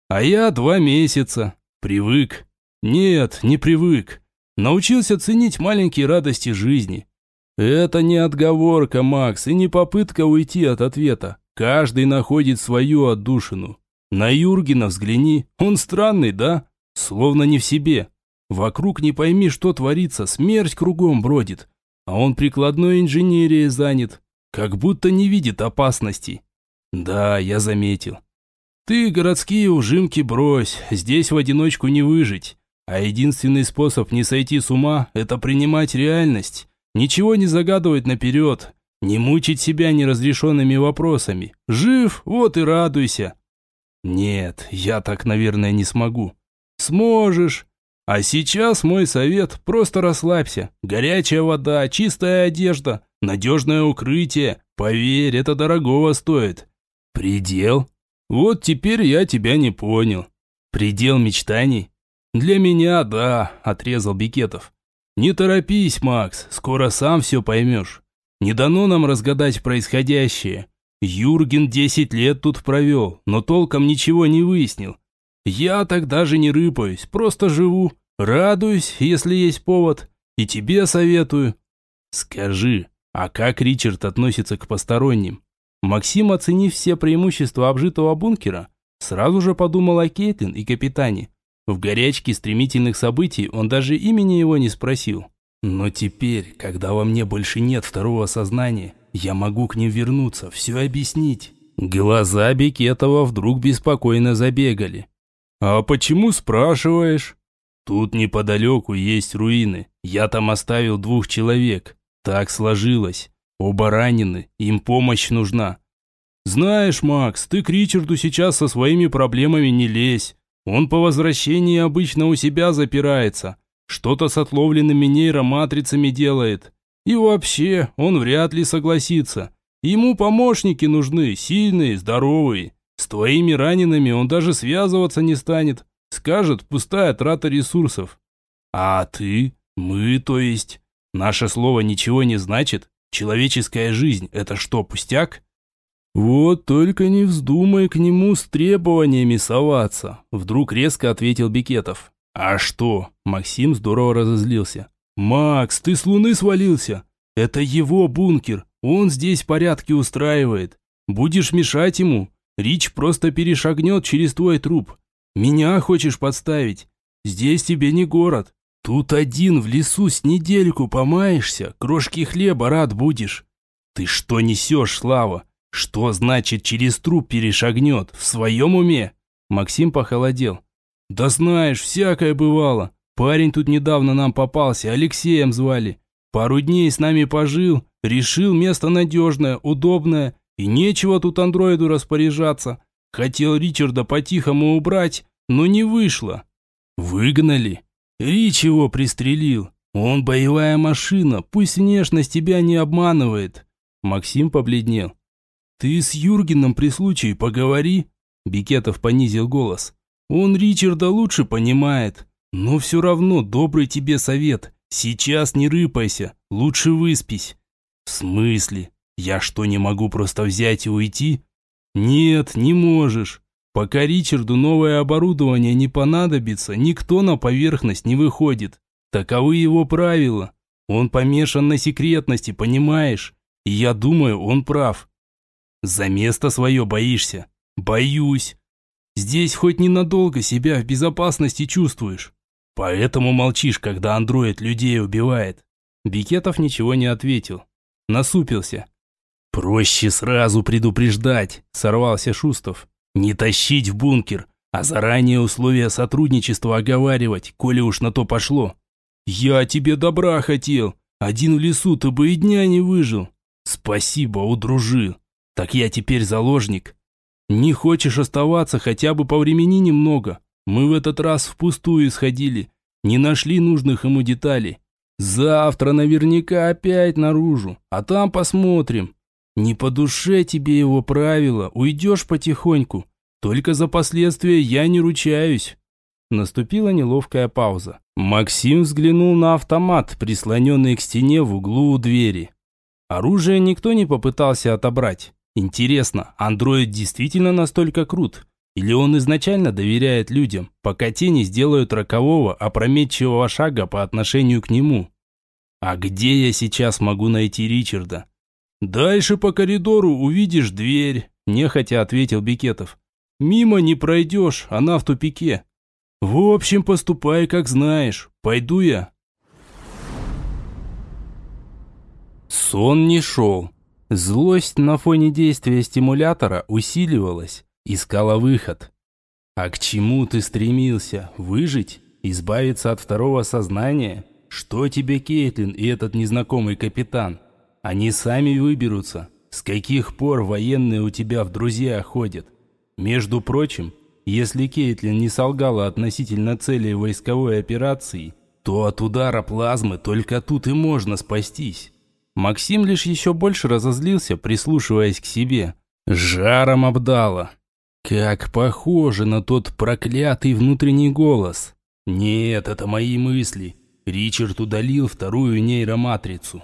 «А я два месяца. Привык». «Нет, не привык. Научился ценить маленькие радости жизни». «Это не отговорка, Макс, и не попытка уйти от ответа. Каждый находит свою отдушину. На Юргена взгляни, он странный, да? Словно не в себе. Вокруг не пойми, что творится, смерть кругом бродит. А он прикладной инженерией занят, как будто не видит опасностей. Да, я заметил. Ты городские ужимки брось, здесь в одиночку не выжить. А единственный способ не сойти с ума – это принимать реальность. Ничего не загадывать наперед, не мучить себя неразрешенными вопросами. Жив, вот и радуйся. Нет, я так, наверное, не смогу. Сможешь. А сейчас мой совет – просто расслабься. Горячая вода, чистая одежда, надежное укрытие. Поверь, это дорогого стоит. Предел? Вот теперь я тебя не понял. Предел мечтаний? Для меня – да, отрезал Бикетов. Не торопись, Макс, скоро сам все поймешь. Не дано нам разгадать происходящее. Юрген десять лет тут провел, но толком ничего не выяснил. Я так даже не рыпаюсь, просто живу, радуюсь, если есть повод, и тебе советую. Скажи, а как Ричард относится к посторонним? Максим, оценив все преимущества обжитого бункера, сразу же подумал о Кейтлин и капитане. В горячке стремительных событий он даже имени его не спросил. Но теперь, когда во мне больше нет второго сознания, я могу к ним вернуться, все объяснить. Глаза Бекетова вдруг беспокойно забегали. «А почему спрашиваешь?» «Тут неподалеку есть руины. Я там оставил двух человек. Так сложилось. Оба ранены, им помощь нужна». «Знаешь, Макс, ты к Ричарду сейчас со своими проблемами не лезь. Он по возвращении обычно у себя запирается. Что-то с отловленными нейроматрицами делает. И вообще, он вряд ли согласится. Ему помощники нужны, сильные, здоровые. С твоими ранеными он даже связываться не станет. Скажет, пустая трата ресурсов. А ты? Мы, то есть? Наше слово ничего не значит? Человеческая жизнь – это что, пустяк? Вот только не вздумай к нему с требованиями соваться, вдруг резко ответил Бикетов. «А что?» Максим здорово разозлился. «Макс, ты с луны свалился? Это его бункер, он здесь порядки устраивает. Будешь мешать ему, Рич просто перешагнет через твой труп. Меня хочешь подставить? Здесь тебе не город. Тут один в лесу с недельку помаешься, крошки хлеба рад будешь. Ты что несешь, Слава? Что значит через труп перешагнет? В своем уме?» Максим похолодел. «Да знаешь, всякое бывало. Парень тут недавно нам попался, Алексеем звали. Пару дней с нами пожил, решил место надежное, удобное, и нечего тут андроиду распоряжаться. Хотел Ричарда по-тихому убрать, но не вышло. Выгнали. Рич его пристрелил. Он боевая машина, пусть внешность тебя не обманывает. Максим побледнел. Ты с Юргеном при случае поговори. Бикетов понизил голос. Он Ричарда лучше понимает. Но все равно добрый тебе совет. Сейчас не рыпайся, лучше выспись. В смысле? Я что, не могу просто взять и уйти? Нет, не можешь. Пока Ричарду новое оборудование не понадобится, никто на поверхность не выходит. Таковы его правила. Он помешан на секретности, понимаешь? И я думаю, он прав. За место свое боишься? Боюсь. Здесь хоть ненадолго себя в безопасности чувствуешь. Поэтому молчишь, когда андроид людей убивает. Бикетов ничего не ответил. Насупился. «Проще сразу предупреждать», – сорвался Шустов. «Не тащить в бункер, а заранее условия сотрудничества оговаривать, коли уж на то пошло. Я тебе добра хотел. Один в лесу ты бы и дня не выжил. Спасибо, удружил. Так я теперь заложник. Не хочешь оставаться, хотя бы по времени немного. Мы в этот раз впустую исходили, не нашли нужных ему деталей. Завтра наверняка опять наружу, а там посмотрим. Не по душе тебе его правила, уйдешь потихоньку. Только за последствия я не ручаюсь. Наступила неловкая пауза. Максим взглянул на автомат, прислоненный к стене в углу у двери. Оружие никто не попытался отобрать. Интересно, андроид действительно настолько крут? Или он изначально доверяет людям, пока те не сделают рокового, опрометчивого шага по отношению к нему? А где я сейчас могу найти Ричарда? Дальше по коридору увидишь дверь, нехотя ответил Бикетов. Мимо не пройдешь, она в тупике. В общем, поступай, как знаешь. Пойду я. Сон не шел. Злость на фоне действия стимулятора усиливалась, искала выход. А к чему ты стремился? Выжить? Избавиться от второго сознания? Что тебе Кейтлин и этот незнакомый капитан? Они сами выберутся. С каких пор военные у тебя в друзья ходят? Между прочим, если Кейтлин не солгала относительно цели войсковой операции, то от удара плазмы только тут и можно спастись. Максим лишь еще больше разозлился, прислушиваясь к себе. Жаром обдало. Как похоже на тот проклятый внутренний голос. Нет, это мои мысли. Ричард удалил вторую нейроматрицу.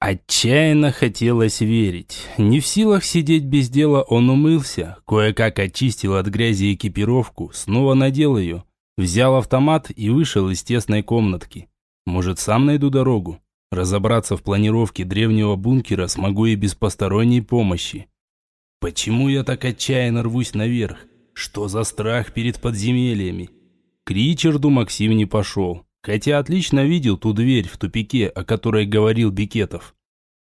Отчаянно хотелось верить. Не в силах сидеть без дела, он умылся, кое-как очистил от грязи экипировку, снова надел ее, взял автомат и вышел из тесной комнатки. Может, сам найду дорогу? Разобраться в планировке древнего бункера смогу и без посторонней помощи. Почему я так отчаянно рвусь наверх? Что за страх перед подземельями? К Ричарду Максим не пошел. Хотя отлично видел ту дверь в тупике, о которой говорил Бикетов.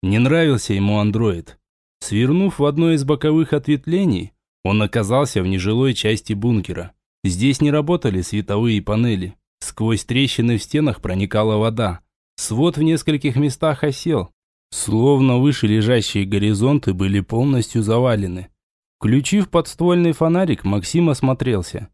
Не нравился ему андроид. Свернув в одно из боковых ответвлений, он оказался в нежилой части бункера. Здесь не работали световые панели. Сквозь трещины в стенах проникала вода. Свод в нескольких местах осел. Словно выше лежащие горизонты были полностью завалены. Включив подствольный фонарик, Максим осмотрелся.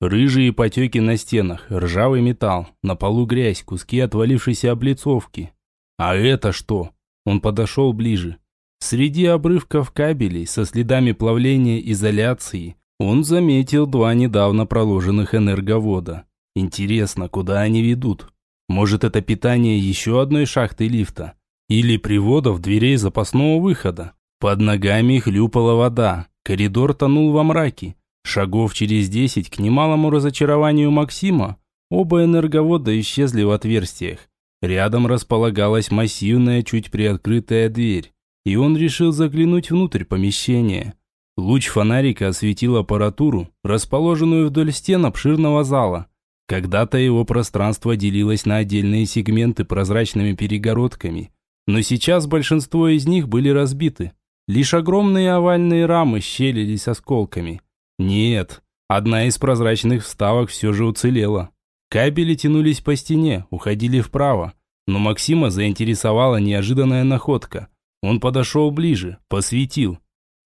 Рыжие потеки на стенах, ржавый металл, на полу грязь, куски отвалившейся облицовки. А это что? Он подошел ближе. Среди обрывков кабелей со следами плавления изоляции он заметил два недавно проложенных энерговода. Интересно, куда они ведут? Может, это питание еще одной шахты лифта? Или приводов дверей запасного выхода? Под ногами хлюпала вода, коридор тонул во мраке. Шагов через десять к немалому разочарованию Максима оба энерговода исчезли в отверстиях. Рядом располагалась массивная, чуть приоткрытая дверь, и он решил заглянуть внутрь помещения. Луч фонарика осветил аппаратуру, расположенную вдоль стен обширного зала. Когда-то его пространство делилось на отдельные сегменты прозрачными перегородками, но сейчас большинство из них были разбиты. Лишь огромные овальные рамы щелились осколками – нет, одна из прозрачных вставок все же уцелела. Кабели тянулись по стене, уходили вправо, но Максима заинтересовала неожиданная находка. Он подошел ближе, посветил.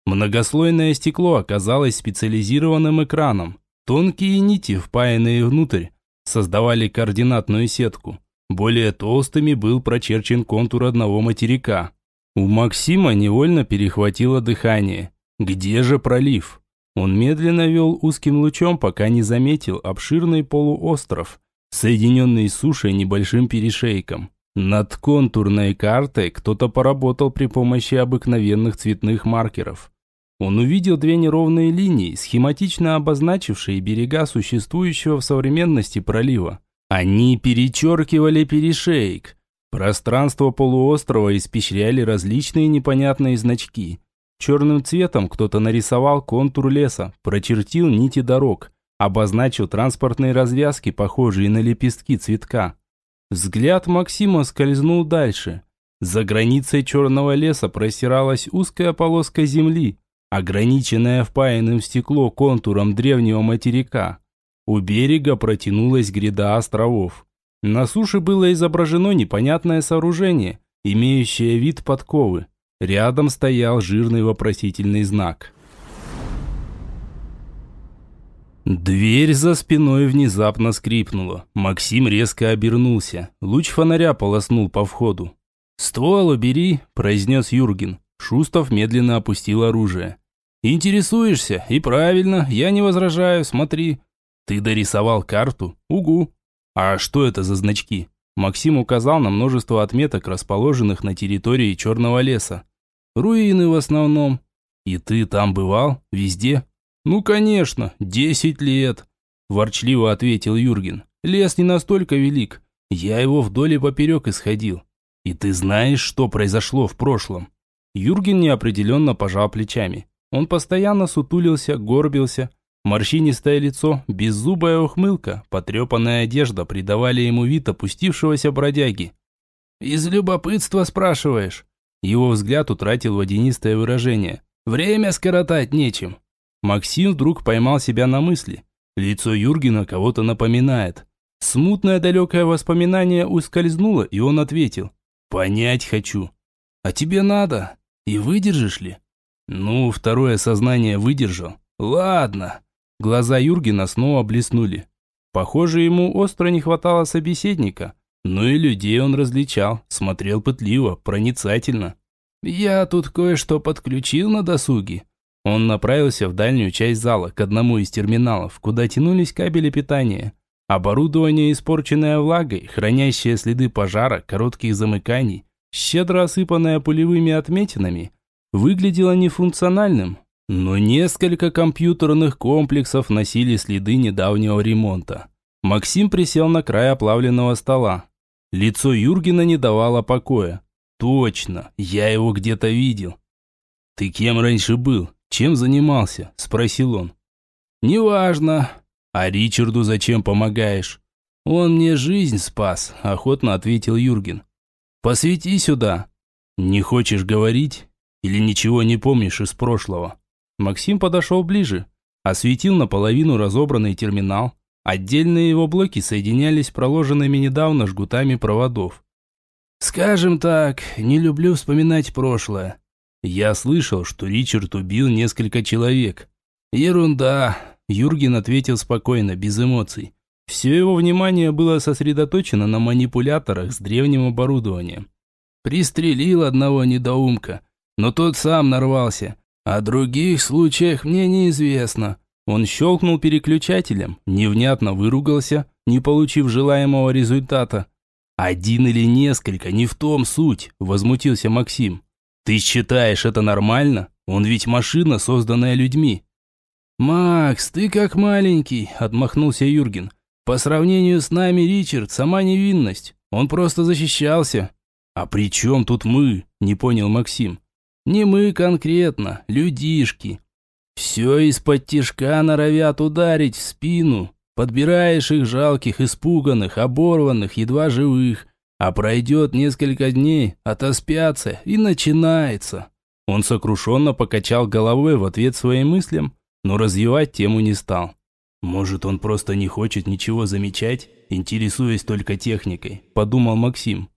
Многослойное стекло оказалось специализированным экраном. Тонкие нити, впаянные внутрь, создавали координатную сетку. Более толстыми был прочерчен контур одного материка. У Максима невольно перехватило дыхание. Где же пролив? Он медленно вел узким лучом, пока не заметил обширный полуостров, соединенный с сушей небольшим перешейком. Над контурной картой кто-то поработал при помощи обыкновенных цветных маркеров. Он увидел две неровные линии, схематично обозначившие берега существующего в современности пролива. Они перечеркивали перешейк. Пространство полуострова испещряли различные непонятные значки – Черным цветом кто-то нарисовал контур леса, прочертил нити дорог, обозначил транспортные развязки, похожие на лепестки цветка. Взгляд Максима скользнул дальше. За границей черного леса простиралась узкая полоска земли, ограниченная впаянным в стекло контуром древнего материка. У берега протянулась гряда островов. На суше было изображено непонятное сооружение, имеющее вид подковы. Рядом стоял жирный вопросительный знак. Дверь за спиной внезапно скрипнула. Максим резко обернулся. Луч фонаря полоснул по входу. «Ствол убери», – произнес Юрген. Шустов медленно опустил оружие. «Интересуешься? И правильно, я не возражаю, смотри. Ты дорисовал карту? Угу. А что это за значки?» Максим указал на множество отметок, расположенных на территории Черного леса. Руины в основном. И ты там бывал? Везде? Ну, конечно, десять лет. Ворчливо ответил Юрген. Лес не настолько велик. Я его вдоль и поперек исходил. И ты знаешь, что произошло в прошлом? Юрген неопределенно пожал плечами. Он постоянно сутулился, горбился. Морщинистое лицо, беззубая ухмылка, потрепанная одежда придавали ему вид опустившегося бродяги. «Из любопытства спрашиваешь?» Его взгляд утратил водянистое выражение. «Время скоротать нечем». Максим вдруг поймал себя на мысли. Лицо Юргена кого-то напоминает. Смутное далекое воспоминание ускользнуло, и он ответил. «Понять хочу». «А тебе надо? И выдержишь ли?» Ну, второе сознание выдержал. Ладно. Глаза Юргена снова блеснули. Похоже, ему остро не хватало собеседника. Но и людей он различал, смотрел пытливо, проницательно. «Я тут кое-что подключил на досуге». Он направился в дальнюю часть зала, к одному из терминалов, куда тянулись кабели питания. Оборудование, испорченное влагой, хранящее следы пожара, коротких замыканий, щедро осыпанное пулевыми отметинами – выглядело нефункциональным, но несколько компьютерных комплексов носили следы недавнего ремонта. Максим присел на край оплавленного стола. Лицо Юргена не давало покоя. «Точно, я его где-то видел». «Ты кем раньше был? Чем занимался?» – спросил он. «Неважно. А Ричарду зачем помогаешь?» «Он мне жизнь спас», – охотно ответил Юрген. «Посвети сюда». «Не хочешь говорить?» Или ничего не помнишь из прошлого?» Максим подошел ближе, осветил наполовину разобранный терминал. Отдельные его блоки соединялись проложенными недавно жгутами проводов. «Скажем так, не люблю вспоминать прошлое. Я слышал, что Ричард убил несколько человек. Ерунда!» Юрген ответил спокойно, без эмоций. Все его внимание было сосредоточено на манипуляторах с древним оборудованием. Пристрелил одного недоумка, но тот сам нарвался. О других случаях мне неизвестно. Он щелкнул переключателем, невнятно выругался, не получив желаемого результата. «Один или несколько, не в том суть», – возмутился Максим. «Ты считаешь это нормально? Он ведь машина, созданная людьми». «Макс, ты как маленький», – отмахнулся Юрген. «По сравнению с нами Ричард – сама невинность. Он просто защищался». «А при чем тут мы?» – не понял Максим. Не мы конкретно, людишки. Все из-под тишка норовят ударить в спину. Подбираешь их жалких, испуганных, оборванных, едва живых. А пройдет несколько дней, отоспятся и начинается. Он сокрушенно покачал головой в ответ своим мыслям, но развивать тему не стал. Может, он просто не хочет ничего замечать, интересуясь только техникой, подумал Максим.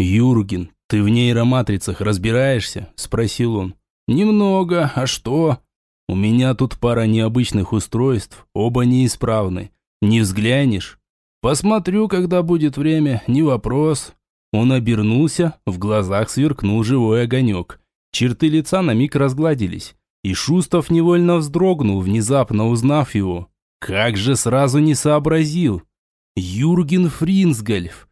Юрген, «Ты в нейроматрицах разбираешься?» – спросил он. «Немного. А что?» «У меня тут пара необычных устройств, оба неисправны. Не взглянешь?» «Посмотрю, когда будет время, не вопрос». Он обернулся, в глазах сверкнул живой огонек. Черты лица на миг разгладились, и Шустов невольно вздрогнул, внезапно узнав его. Как же сразу не сообразил! Юрген Фринсгольф,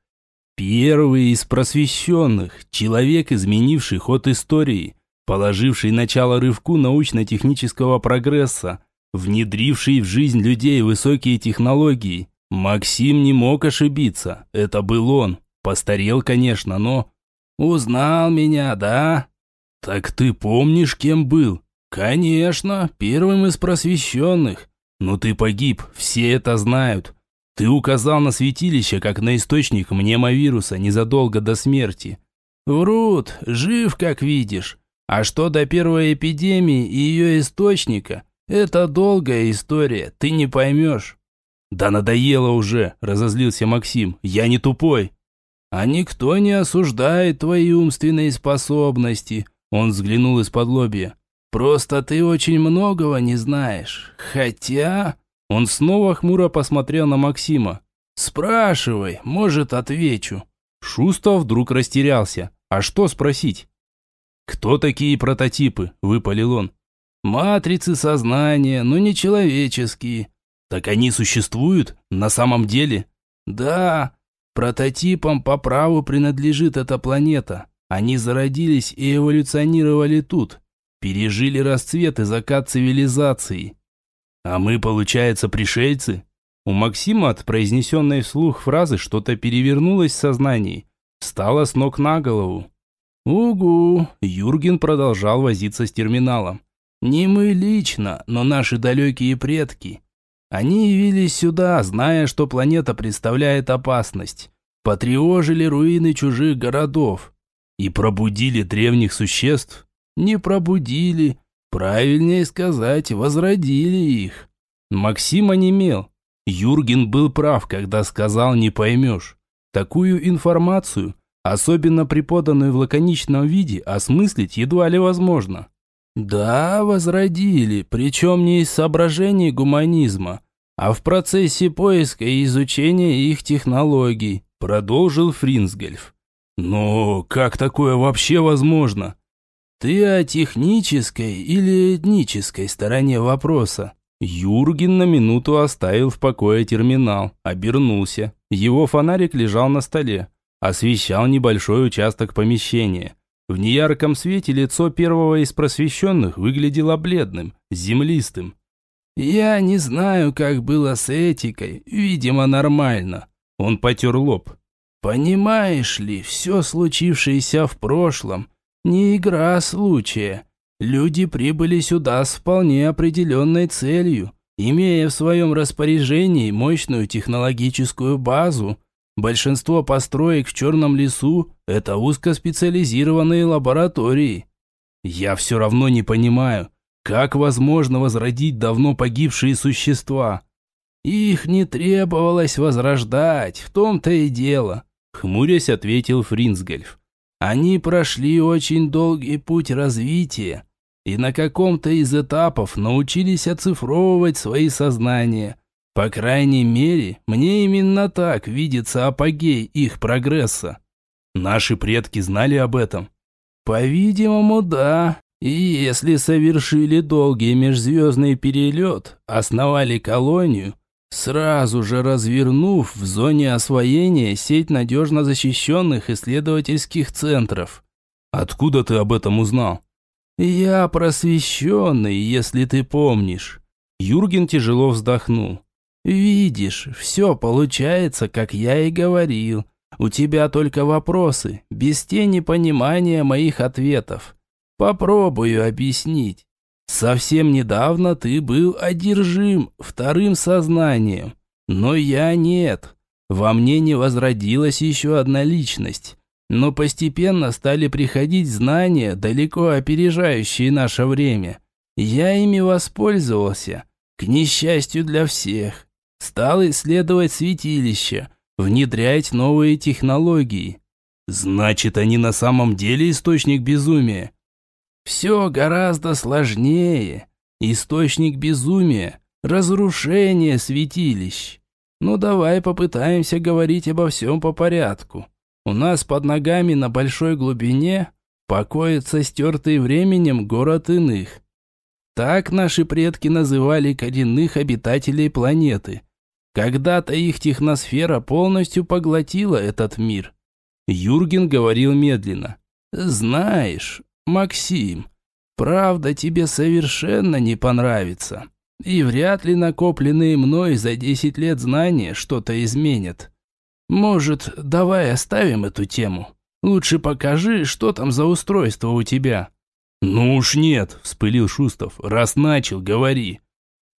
Первый из просвещенных, человек, изменивший ход истории, положивший начало рывку научно-технического прогресса, внедривший в жизнь людей высокие технологии. Максим не мог ошибиться, это был он. Постарел, конечно, но... «Узнал меня, да?» «Так ты помнишь, кем был?» «Конечно, первым из просвещенных. Но ты погиб, все это знают. Ты указал на святилище, как на источник мнемовируса незадолго до смерти. Врут, жив, как видишь. А что до первой эпидемии и ее источника, это долгая история, ты не поймешь. Да надоело уже, разозлился Максим, я не тупой. А никто не осуждает твои умственные способности, он взглянул из-под лобья. Просто ты очень многого не знаешь. Хотя... Он снова хмуро посмотрел на Максима. «Спрашивай, может, отвечу». Шустов вдруг растерялся. «А что спросить?» «Кто такие прототипы?» – выпалил он. «Матрицы сознания, но не человеческие». «Так они существуют? На самом деле?» «Да. Прототипам по праву принадлежит эта планета. Они зародились и эволюционировали тут. Пережили расцвет и закат цивилизации. А мы, получается, пришельцы? У Максима от произнесенной вслух фразы что-то перевернулось в сознании. Встало с ног на голову. «Угу!» Юрген продолжал возиться с терминалом. «Не мы лично, но наши далекие предки. Они явились сюда, зная, что планета представляет опасность. Потревожили руины чужих городов. И пробудили древних существ? Не пробудили. Правильнее сказать, возродили их». Максим онемел. Юрген был прав, когда сказал «не поймешь». Такую информацию особенно преподанную в лаконичном виде, осмыслить едва ли возможно. Да, возродили, причем не из соображений гуманизма, а в процессе поиска и изучения их технологий, продолжил Фринсгельф. Но как такое вообще возможно? Ты о технической или этнической стороне вопроса? Юрген на минуту оставил в покое терминал, обернулся. Его фонарик лежал на столе освещал небольшой участок помещения. В неярком свете лицо первого из просвещенных выглядело бледным, землистым. «Я не знаю, как было с этикой, видимо, нормально». Он потер лоб. «Понимаешь ли, все случившееся в прошлом не игра случая. Люди прибыли сюда с вполне определенной целью, имея в своем распоряжении мощную технологическую базу, Большинство построек в Черном лесу – это узкоспециализированные лаборатории. Я все равно не понимаю, как возможно возродить давно погибшие существа? Их не требовалось возрождать, в том-то и дело, хмурясь ответил Фринсгельф. Они прошли очень долгий путь развития и на каком-то из этапов научились оцифровывать свои сознания – по крайней мере, мне именно так видится апогей их прогресса. Наши предки знали об этом? По-видимому, да. И если совершили долгий межзвездный перелет, основали колонию, сразу же развернув в зоне освоения сеть надежно защищенных исследовательских центров. Откуда ты об этом узнал? Я просвещенный, если ты помнишь. Юрген тяжело вздохнул. «Видишь, все получается, как я и говорил. У тебя только вопросы, без тени понимания моих ответов. Попробую объяснить. Совсем недавно ты был одержим вторым сознанием, но я нет. Во мне не возродилась еще одна личность, но постепенно стали приходить знания, далеко опережающие наше время. Я ими воспользовался, к несчастью для всех. Стал исследовать святилище, внедрять новые технологии. Значит, они на самом деле источник безумия? Все гораздо сложнее. Источник безумия – разрушение святилищ. Ну давай попытаемся говорить обо всем по порядку. У нас под ногами на большой глубине покоится стертый временем город иных. Так наши предки называли коренных обитателей планеты – когда-то их техносфера полностью поглотила этот мир. Юрген говорил медленно. «Знаешь, Максим, правда тебе совершенно не понравится. И вряд ли накопленные мной за 10 лет знания что-то изменят. Может, давай оставим эту тему? Лучше покажи, что там за устройство у тебя». «Ну уж нет», – вспылил Шустов. «Раз начал, говори».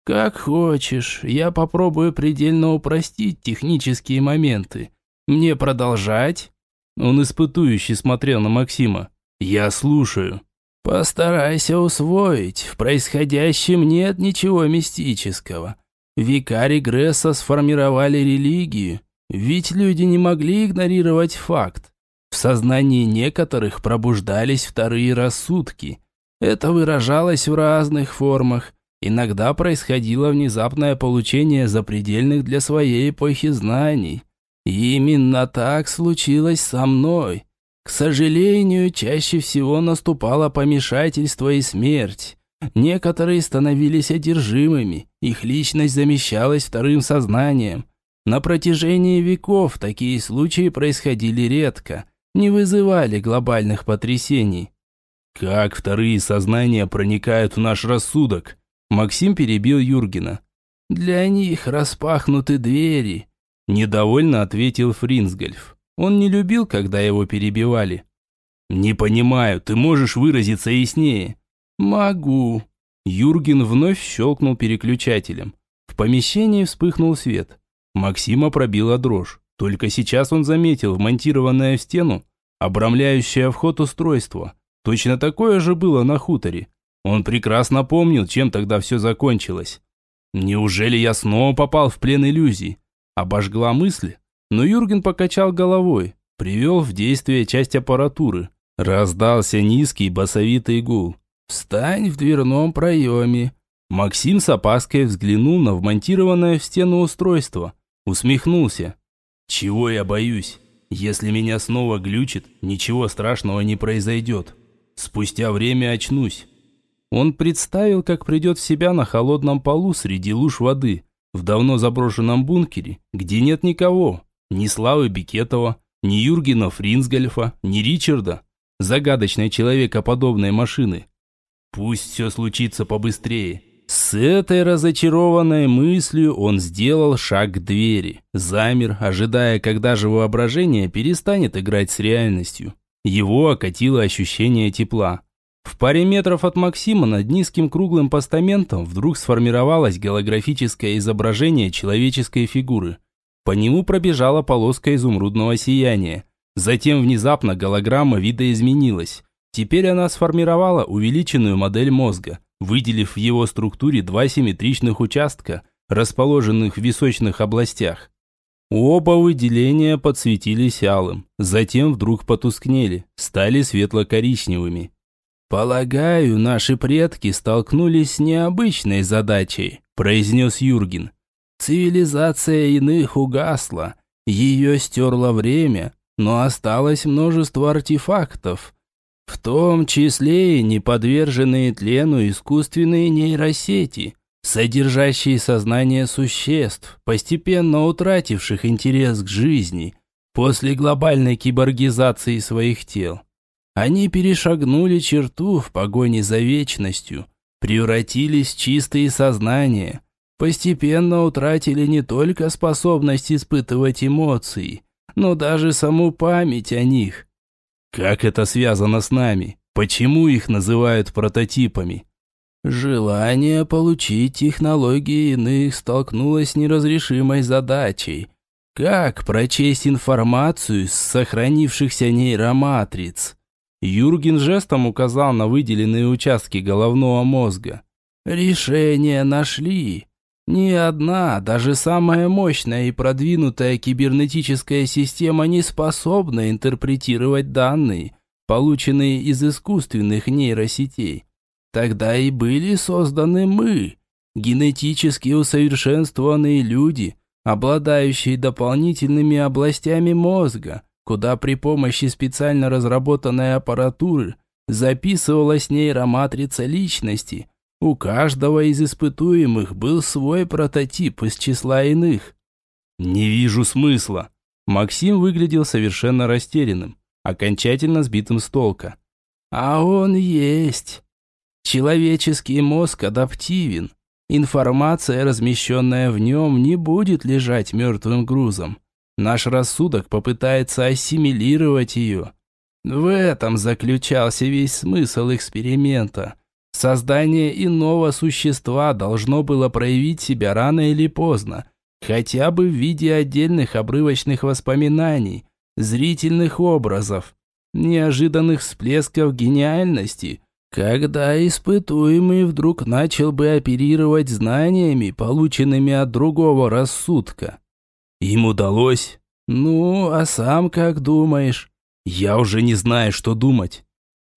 «Как хочешь, я попробую предельно упростить технические моменты. Мне продолжать?» Он испытующе смотрел на Максима. «Я слушаю». «Постарайся усвоить, в происходящем нет ничего мистического. Века регресса сформировали религию, ведь люди не могли игнорировать факт. В сознании некоторых пробуждались вторые рассудки. Это выражалось в разных формах, Иногда происходило внезапное получение запредельных для своей эпохи знаний. И именно так случилось со мной. К сожалению, чаще всего наступало помешательство и смерть. Некоторые становились одержимыми, их личность замещалась вторым сознанием. На протяжении веков такие случаи происходили редко, не вызывали глобальных потрясений. Как вторые сознания проникают в наш рассудок? Максим перебил Юргена. Для них распахнуты двери, недовольно ответил Фринсгольф. Он не любил, когда его перебивали. Не понимаю, ты можешь выразиться яснее? Могу. Юрген вновь щелкнул переключателем. В помещении вспыхнул свет. Максима пробила дрожь. Только сейчас он заметил вмонтированное в стену, обрамляющее вход устройство. Точно такое же было на хуторе. Он прекрасно помнил, чем тогда все закончилось. Неужели я снова попал в плен иллюзий? Обожгла мысль, но Юрген покачал головой, привел в действие часть аппаратуры. Раздался низкий басовитый гул. «Встань в дверном проеме». Максим с опаской взглянул на вмонтированное в стену устройство. Усмехнулся. «Чего я боюсь? Если меня снова глючит, ничего страшного не произойдет. Спустя время очнусь». Он представил, как придет в себя на холодном полу среди луж воды, в давно заброшенном бункере, где нет никого. Ни Славы Бикетова, ни Юргена Фринсгольфа, ни Ричарда, загадочной человекоподобной машины. Пусть все случится побыстрее. С этой разочарованной мыслью он сделал шаг к двери, замер, ожидая, когда же воображение перестанет играть с реальностью. Его окатило ощущение тепла. В паре метров от Максима над низким круглым постаментом вдруг сформировалось голографическое изображение человеческой фигуры. По нему пробежала полоска изумрудного сияния. Затем внезапно голограмма видоизменилась. Теперь она сформировала увеличенную модель мозга, выделив в его структуре два симметричных участка, расположенных в височных областях. Оба выделения подсветились алым, затем вдруг потускнели, стали светло-коричневыми. «Полагаю, наши предки столкнулись с необычной задачей», – произнес Юрген. «Цивилизация иных угасла, ее стерло время, но осталось множество артефактов, в том числе и неподверженные тлену искусственные нейросети, содержащие сознание существ, постепенно утративших интерес к жизни после глобальной киборгизации своих тел. Они перешагнули черту в погоне за вечностью, превратились в чистые сознания, постепенно утратили не только способность испытывать эмоции, но даже саму память о них. Как это связано с нами? Почему их называют прототипами? Желание получить технологии иных столкнулось с неразрешимой задачей. Как прочесть информацию с сохранившихся нейроматриц? Юрген жестом указал на выделенные участки головного мозга. «Решение нашли. Ни одна, даже самая мощная и продвинутая кибернетическая система не способна интерпретировать данные, полученные из искусственных нейросетей. Тогда и были созданы мы, генетически усовершенствованные люди, обладающие дополнительными областями мозга, куда при помощи специально разработанной аппаратуры записывалась нейроматрица личности. У каждого из испытуемых был свой прототип из числа иных. «Не вижу смысла». Максим выглядел совершенно растерянным, окончательно сбитым с толка. «А он есть. Человеческий мозг адаптивен. Информация, размещенная в нем, не будет лежать мертвым грузом. Наш рассудок попытается ассимилировать ее. В этом заключался весь смысл эксперимента. Создание иного существа должно было проявить себя рано или поздно, хотя бы в виде отдельных обрывочных воспоминаний, зрительных образов, неожиданных всплесков гениальности, когда испытуемый вдруг начал бы оперировать знаниями, полученными от другого рассудка. Им удалось? Ну, а сам как думаешь? Я уже не знаю, что думать.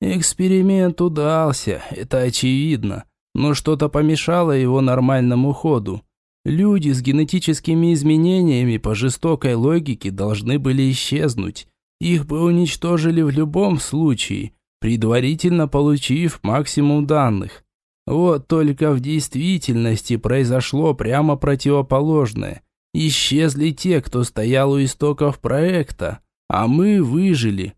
Эксперимент удался, это очевидно, но что-то помешало его нормальному ходу. Люди с генетическими изменениями по жестокой логике должны были исчезнуть. Их бы уничтожили в любом случае, предварительно получив максимум данных. Вот только в действительности произошло прямо противоположное. Исчезли те, кто стоял у истоков проекта, а мы выжили.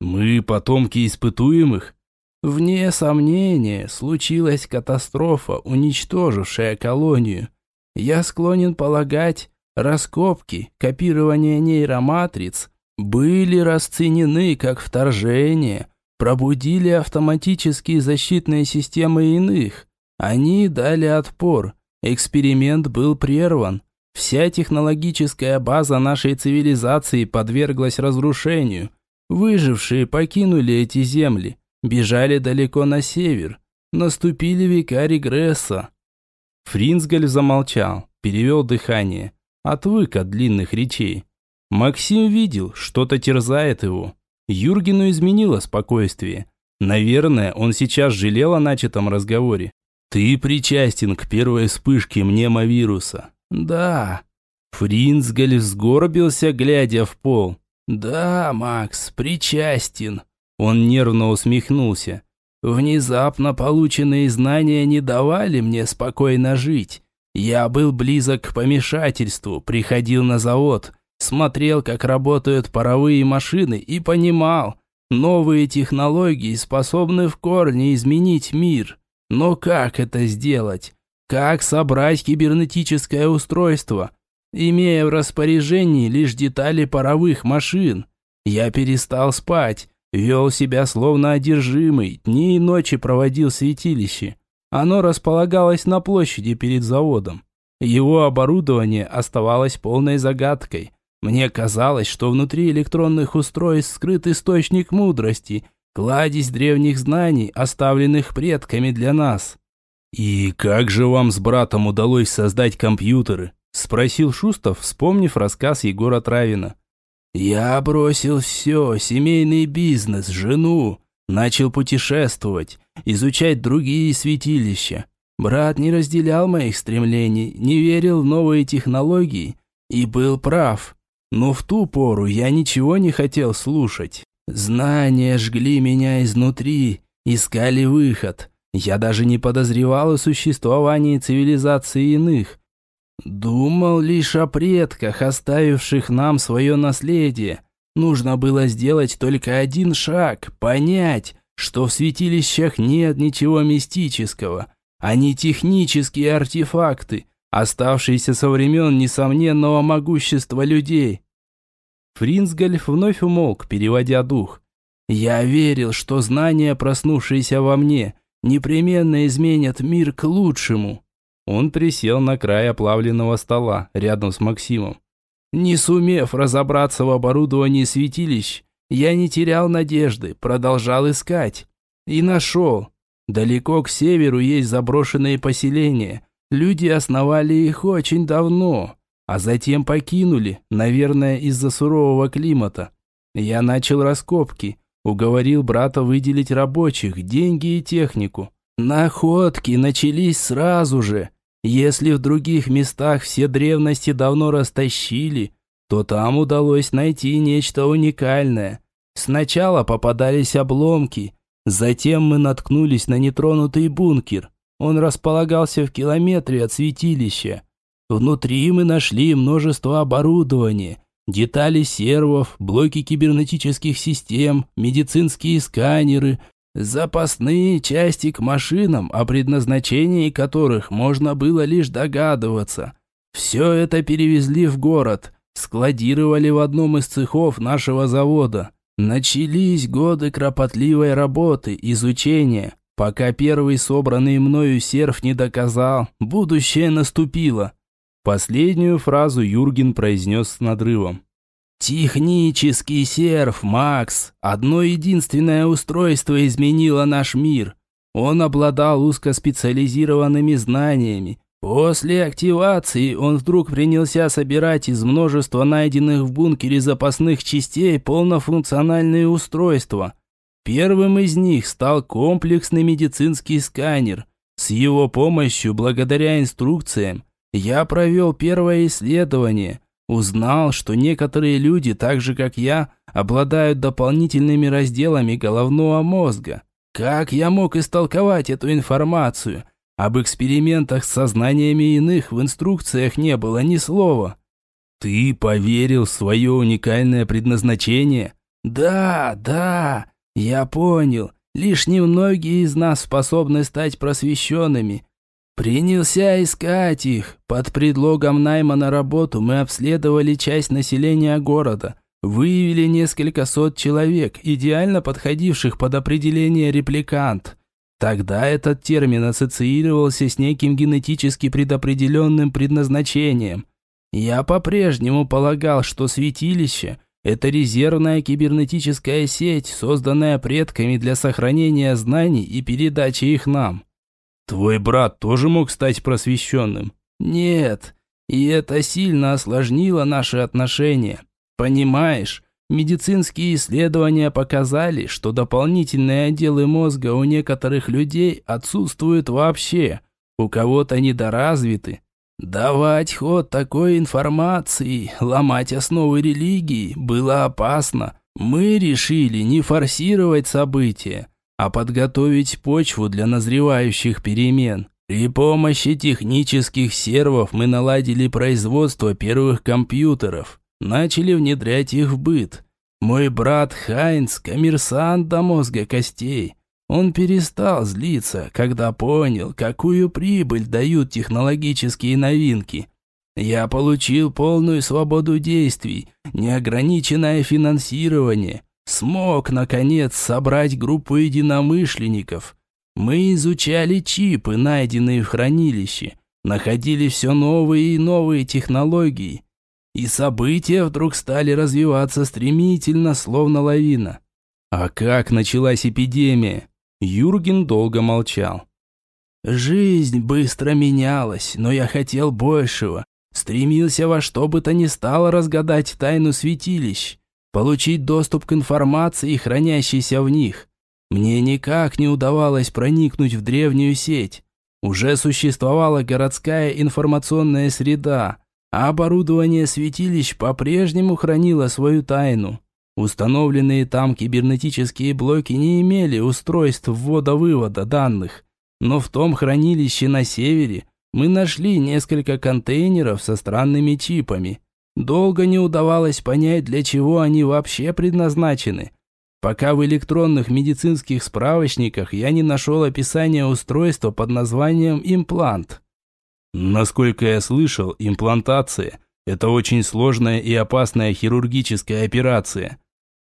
Мы потомки испытуемых? Вне сомнения, случилась катастрофа, уничтожившая колонию. Я склонен полагать, раскопки, копирование нейроматриц были расценены как вторжение, пробудили автоматические защитные системы иных. Они дали отпор, эксперимент был прерван. Вся технологическая база нашей цивилизации подверглась разрушению. Выжившие покинули эти земли, бежали далеко на север. Наступили века регресса. Фринсгаль замолчал, перевел дыхание, отвык от длинных речей. Максим видел, что-то терзает его. Юргену изменило спокойствие. Наверное, он сейчас жалел о начатом разговоре. «Ты причастен к первой вспышке мнемовируса». «Да». Фринсгаль сгорбился, глядя в пол. «Да, Макс, причастен». Он нервно усмехнулся. Внезапно полученные знания не давали мне спокойно жить. Я был близок к помешательству, приходил на завод, смотрел, как работают паровые машины и понимал, новые технологии способны в корне изменить мир. Но как это сделать? Как собрать кибернетическое устройство, имея в распоряжении лишь детали паровых машин? Я перестал спать, Вел себя словно одержимый, дни и ночи проводил в святилище. Оно располагалось на площади перед заводом. Его оборудование оставалось полной загадкой. Мне казалось, что внутри электронных устройств скрыт источник мудрости, кладезь древних знаний, оставленных предками для нас. «И как же вам с братом удалось создать компьютеры?» – спросил Шустов, вспомнив рассказ Егора Травина. Я бросил все, семейный бизнес, жену, начал путешествовать, изучать другие святилища. Брат не разделял моих стремлений, не верил в новые технологии и был прав. Но в ту пору я ничего не хотел слушать. Знания жгли меня изнутри, искали выход. Я даже не подозревал о существовании цивилизации иных, Думал лишь о предках, оставивших нам свое наследие. Нужно было сделать только один шаг, понять, что в святилищах нет ничего мистического. Они технические артефакты, оставшиеся со времен несомненного могущества людей. Фринсгольф вновь умолк, переводя дух. «Я верил, что знания, проснувшиеся во мне, непременно изменят мир к лучшему». Он присел на край оплавленного стола, рядом с Максимом. Не сумев разобраться в оборудовании святилищ, я не терял надежды, продолжал искать. И нашел. Далеко к северу есть заброшенные поселения. Люди основали их очень давно, а затем покинули, наверное, из-за сурового климата. Я начал раскопки, уговорил брата выделить рабочих, деньги и технику. Находки начались сразу же. Если в других местах все древности давно растащили, то там удалось найти нечто уникальное. Сначала попадались обломки, затем мы наткнулись на нетронутый бункер. Он располагался в километре от святилища. Внутри мы нашли множество оборудования, детали сервов, блоки кибернетических систем, медицинские сканеры, Запасные части к машинам, о предназначении которых можно было лишь догадываться. Все это перевезли в город, складировали в одном из цехов нашего завода. Начались годы кропотливой работы, изучения. Пока первый собранный мною серф не доказал, будущее наступило. Последнюю фразу Юрген произнес с надрывом. Технический серф, Макс. Одно единственное устройство изменило наш мир. Он обладал узкоспециализированными знаниями. После активации он вдруг принялся собирать из множества найденных в бункере запасных частей полнофункциональные устройства. Первым из них стал комплексный медицинский сканер. С его помощью, благодаря инструкциям, я провел первое исследование – Узнал, что некоторые люди, так же как я, обладают дополнительными разделами головного мозга. Как я мог истолковать эту информацию? Об экспериментах с сознаниями иных в инструкциях не было ни слова. Ты поверил в свое уникальное предназначение? Да, да, я понял. Лишь немногие из нас способны стать просвещенными. Принялся искать их. Под предлогом найма на работу мы обследовали часть населения города. Выявили несколько сот человек, идеально подходивших под определение репликант. Тогда этот термин ассоциировался с неким генетически предопределенным предназначением. Я по-прежнему полагал, что святилище – это резервная кибернетическая сеть, созданная предками для сохранения знаний и передачи их нам. Твой брат тоже мог стать просвещенным? Нет, и это сильно осложнило наши отношения. Понимаешь, медицинские исследования показали, что дополнительные отделы мозга у некоторых людей отсутствуют вообще, у кого-то недоразвиты. Давать ход такой информации, ломать основы религии было опасно. Мы решили не форсировать события, а подготовить почву для назревающих перемен. При помощи технических сервов мы наладили производство первых компьютеров начали внедрять их в быт. Мой брат Хайнц – коммерсант до мозга костей. Он перестал злиться, когда понял, какую прибыль дают технологические новинки. Я получил полную свободу действий, неограниченное финансирование. Смог, наконец, собрать группу единомышленников. Мы изучали чипы, найденные в хранилище, находили все новые и новые технологии – и события вдруг стали развиваться стремительно, словно лавина. А как началась эпидемия? Юрген долго молчал. Жизнь быстро менялась, но я хотел большего. Стремился во что бы то ни стало разгадать тайну святилищ, получить доступ к информации, хранящейся в них. Мне никак не удавалось проникнуть в древнюю сеть. Уже существовала городская информационная среда, а оборудование святилищ по-прежнему хранило свою тайну. Установленные там кибернетические блоки не имели устройств ввода-вывода данных, но в том хранилище на севере мы нашли несколько контейнеров со странными чипами. Долго не удавалось понять, для чего они вообще предназначены. Пока в электронных медицинских справочниках я не нашел описания устройства под названием «имплант». Насколько я слышал, имплантация – это очень сложная и опасная хирургическая операция.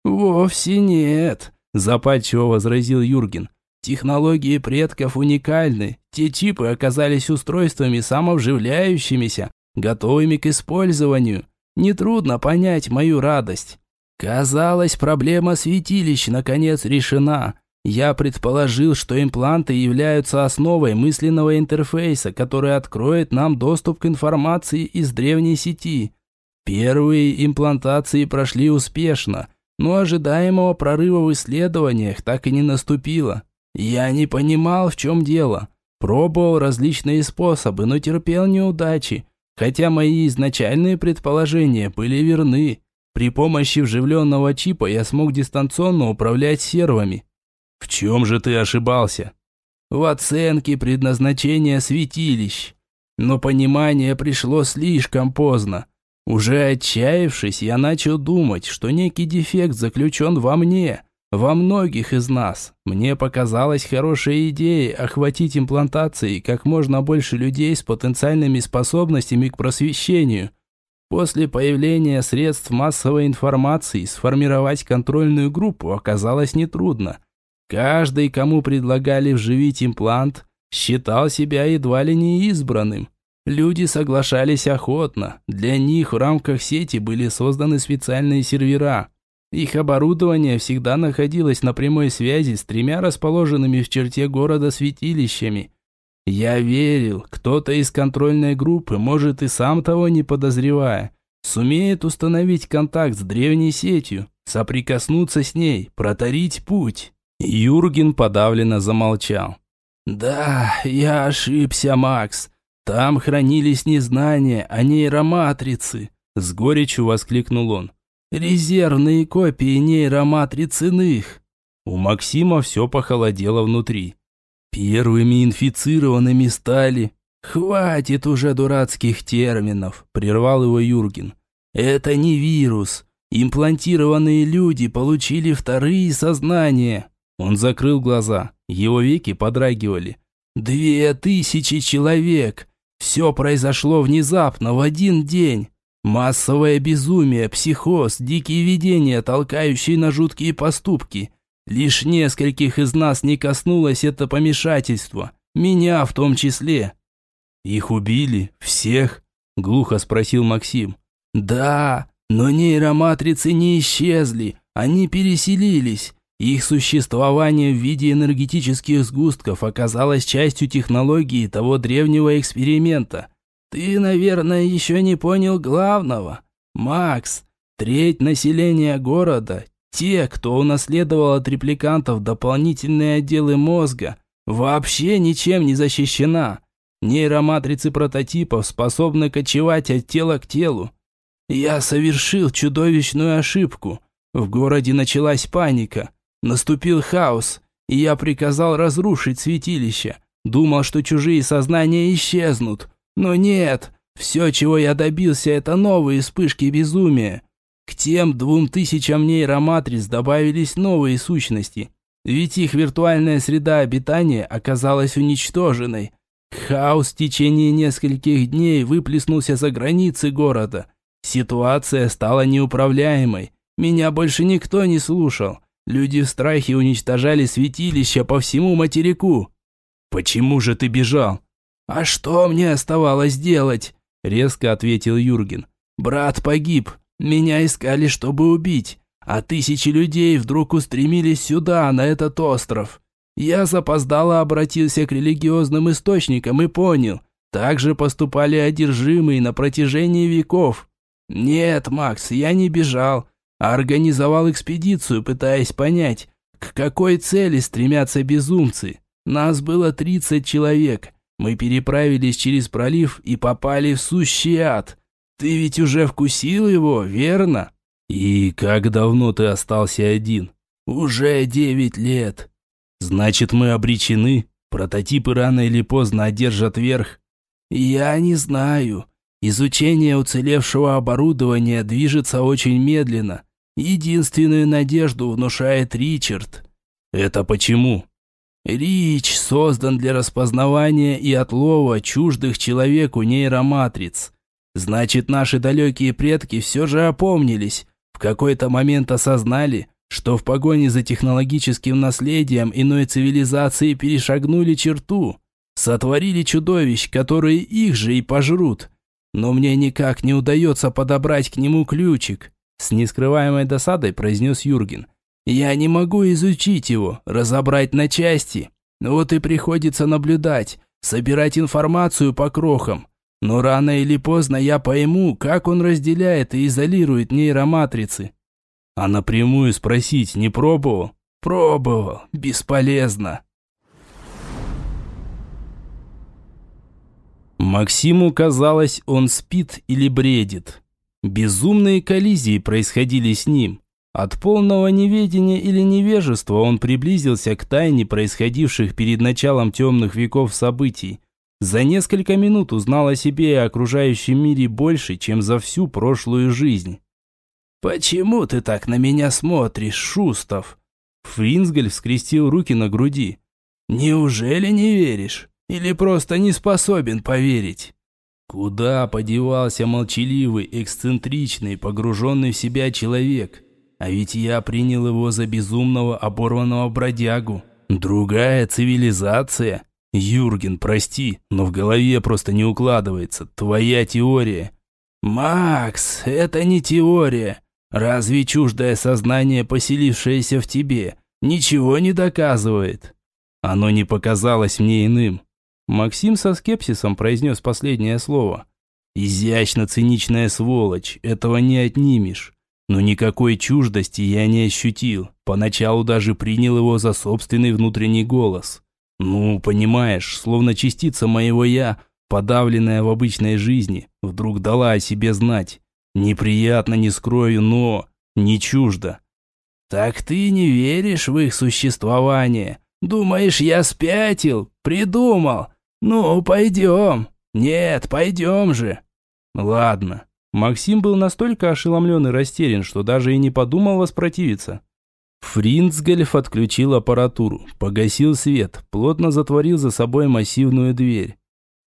Вовсе нет, запальчиво возразил Юрген. Технологии предков уникальны. Те чипы оказались устройствами самовживляющимися, готовыми к использованию. Нетрудно понять мою радость. Казалось, проблема святилищ наконец решена. Я предположил, что импланты являются основой мысленного интерфейса, который откроет нам доступ к информации из древней сети. Первые имплантации прошли успешно, но ожидаемого прорыва в исследованиях так и не наступило. Я не понимал, в чем дело. Пробовал различные способы, но терпел неудачи, хотя мои изначальные предположения были верны. При помощи вживленного чипа я смог дистанционно управлять сервами, в чем же ты ошибался? В оценке предназначения святилищ. Но понимание пришло слишком поздно. Уже отчаявшись, я начал думать, что некий дефект заключен во мне, во многих из нас. Мне показалась хорошая идея охватить имплантацией как можно больше людей с потенциальными способностями к просвещению. После появления средств массовой информации сформировать контрольную группу оказалось нетрудно. Каждый, кому предлагали вживить имплант, считал себя едва ли не избранным. Люди соглашались охотно. Для них в рамках сети были созданы специальные сервера. Их оборудование всегда находилось на прямой связи с тремя расположенными в черте города святилищами. Я верил, кто-то из контрольной группы, может и сам того не подозревая, сумеет установить контакт с древней сетью, соприкоснуться с ней, проторить путь. Юрген подавленно замолчал. «Да, я ошибся, Макс. Там хранились не знания, а нейроматрицы», – с горечью воскликнул он. «Резервные копии нейроматриц иных». У Максима все похолодело внутри. «Первыми инфицированными стали...» «Хватит уже дурацких терминов», – прервал его Юрген. Это не вирус. Имплантированные люди получили вторые сознания. Он закрыл глаза. Его веки подрагивали. Две тысячи человек. Все произошло внезапно, в один день. Массовое безумие, психоз, дикие видения, толкающие на жуткие поступки. Лишь нескольких из нас не коснулось это помешательство. Меня в том числе. «Их убили? Всех?» – глухо спросил Максим. «Да, но нейроматрицы не исчезли, они переселились. Их существование в виде энергетических сгустков оказалось частью технологии того древнего эксперимента. Ты, наверное, еще не понял главного. Макс, треть населения города, те, кто унаследовал от репликантов дополнительные отделы мозга, вообще ничем не защищена. Нейроматрицы прототипов способны кочевать от тела к телу. Я совершил чудовищную ошибку. В городе началась паника. Наступил хаос, и я приказал разрушить святилище. Думал, что чужие сознания исчезнут. Но нет, все, чего я добился, это новые вспышки безумия. К тем двум тысячам нейроматриц добавились новые сущности. Ведь их виртуальная среда обитания оказалась уничтоженной. Хаос в течение нескольких дней выплеснулся за границы города. Ситуация стала неуправляемой. Меня больше никто не слушал. Люди в страхе уничтожали святилища по всему материку. Почему же ты бежал? А что мне оставалось делать? Резко ответил Юрген. Брат погиб. Меня искали, чтобы убить. А тысячи людей вдруг устремились сюда, на этот остров. Я запоздало обратился к религиозным источникам и понял. Так же поступали одержимые на протяжении веков. Нет, Макс, я не бежал организовал экспедицию, пытаясь понять, к какой цели стремятся безумцы. Нас было 30 человек. Мы переправились через пролив и попали в сущий ад. Ты ведь уже вкусил его, верно? И как давно ты остался один? Уже девять лет. Значит, мы обречены. Прототипы рано или поздно одержат верх. Я не знаю. Изучение уцелевшего оборудования движется очень медленно. Единственную надежду внушает Ричард. Это почему? Рич создан для распознавания и отлова чуждых человеку нейроматриц. Значит, наши далекие предки все же опомнились, в какой-то момент осознали, что в погоне за технологическим наследием иной цивилизации перешагнули черту, сотворили чудовищ, которые их же и пожрут. Но мне никак не удается подобрать к нему ключик. С нескрываемой досадой произнес Юрген. «Я не могу изучить его, разобрать на части. Вот и приходится наблюдать, собирать информацию по крохам. Но рано или поздно я пойму, как он разделяет и изолирует нейроматрицы». «А напрямую спросить не пробовал?» «Пробовал. Бесполезно». Максиму казалось, он спит или бредит. Безумные коллизии происходили с ним. От полного неведения или невежества он приблизился к тайне происходивших перед началом темных веков событий. За несколько минут узнал о себе и окружающем мире больше, чем за всю прошлую жизнь. «Почему ты так на меня смотришь, Шустов?» Фринсгель скрестил руки на груди. «Неужели не веришь? Или просто не способен поверить?» Куда подевался молчаливый, эксцентричный, погруженный в себя человек? А ведь я принял его за безумного, оборванного бродягу. Другая цивилизация? Юрген, прости, но в голове просто не укладывается. Твоя теория. Макс, это не теория. Разве чуждое сознание, поселившееся в тебе, ничего не доказывает? Оно не показалось мне иным. Максим со скепсисом произнес последнее слово. «Изящно-циничная сволочь, этого не отнимешь. Но никакой чуждости я не ощутил. Поначалу даже принял его за собственный внутренний голос. Ну, понимаешь, словно частица моего «я», подавленная в обычной жизни, вдруг дала о себе знать. Неприятно, не скрою, но не чуждо. «Так ты не веришь в их существование? Думаешь, я спятил? Придумал? «Ну, пойдем. Нет, пойдем же». «Ладно, Максим был настолько ошеломлен и растерян, что даже и не подумал воспротивиться. Фринцгельф отключил аппаратуру, погасил свет, плотно затворил за собой массивную дверь.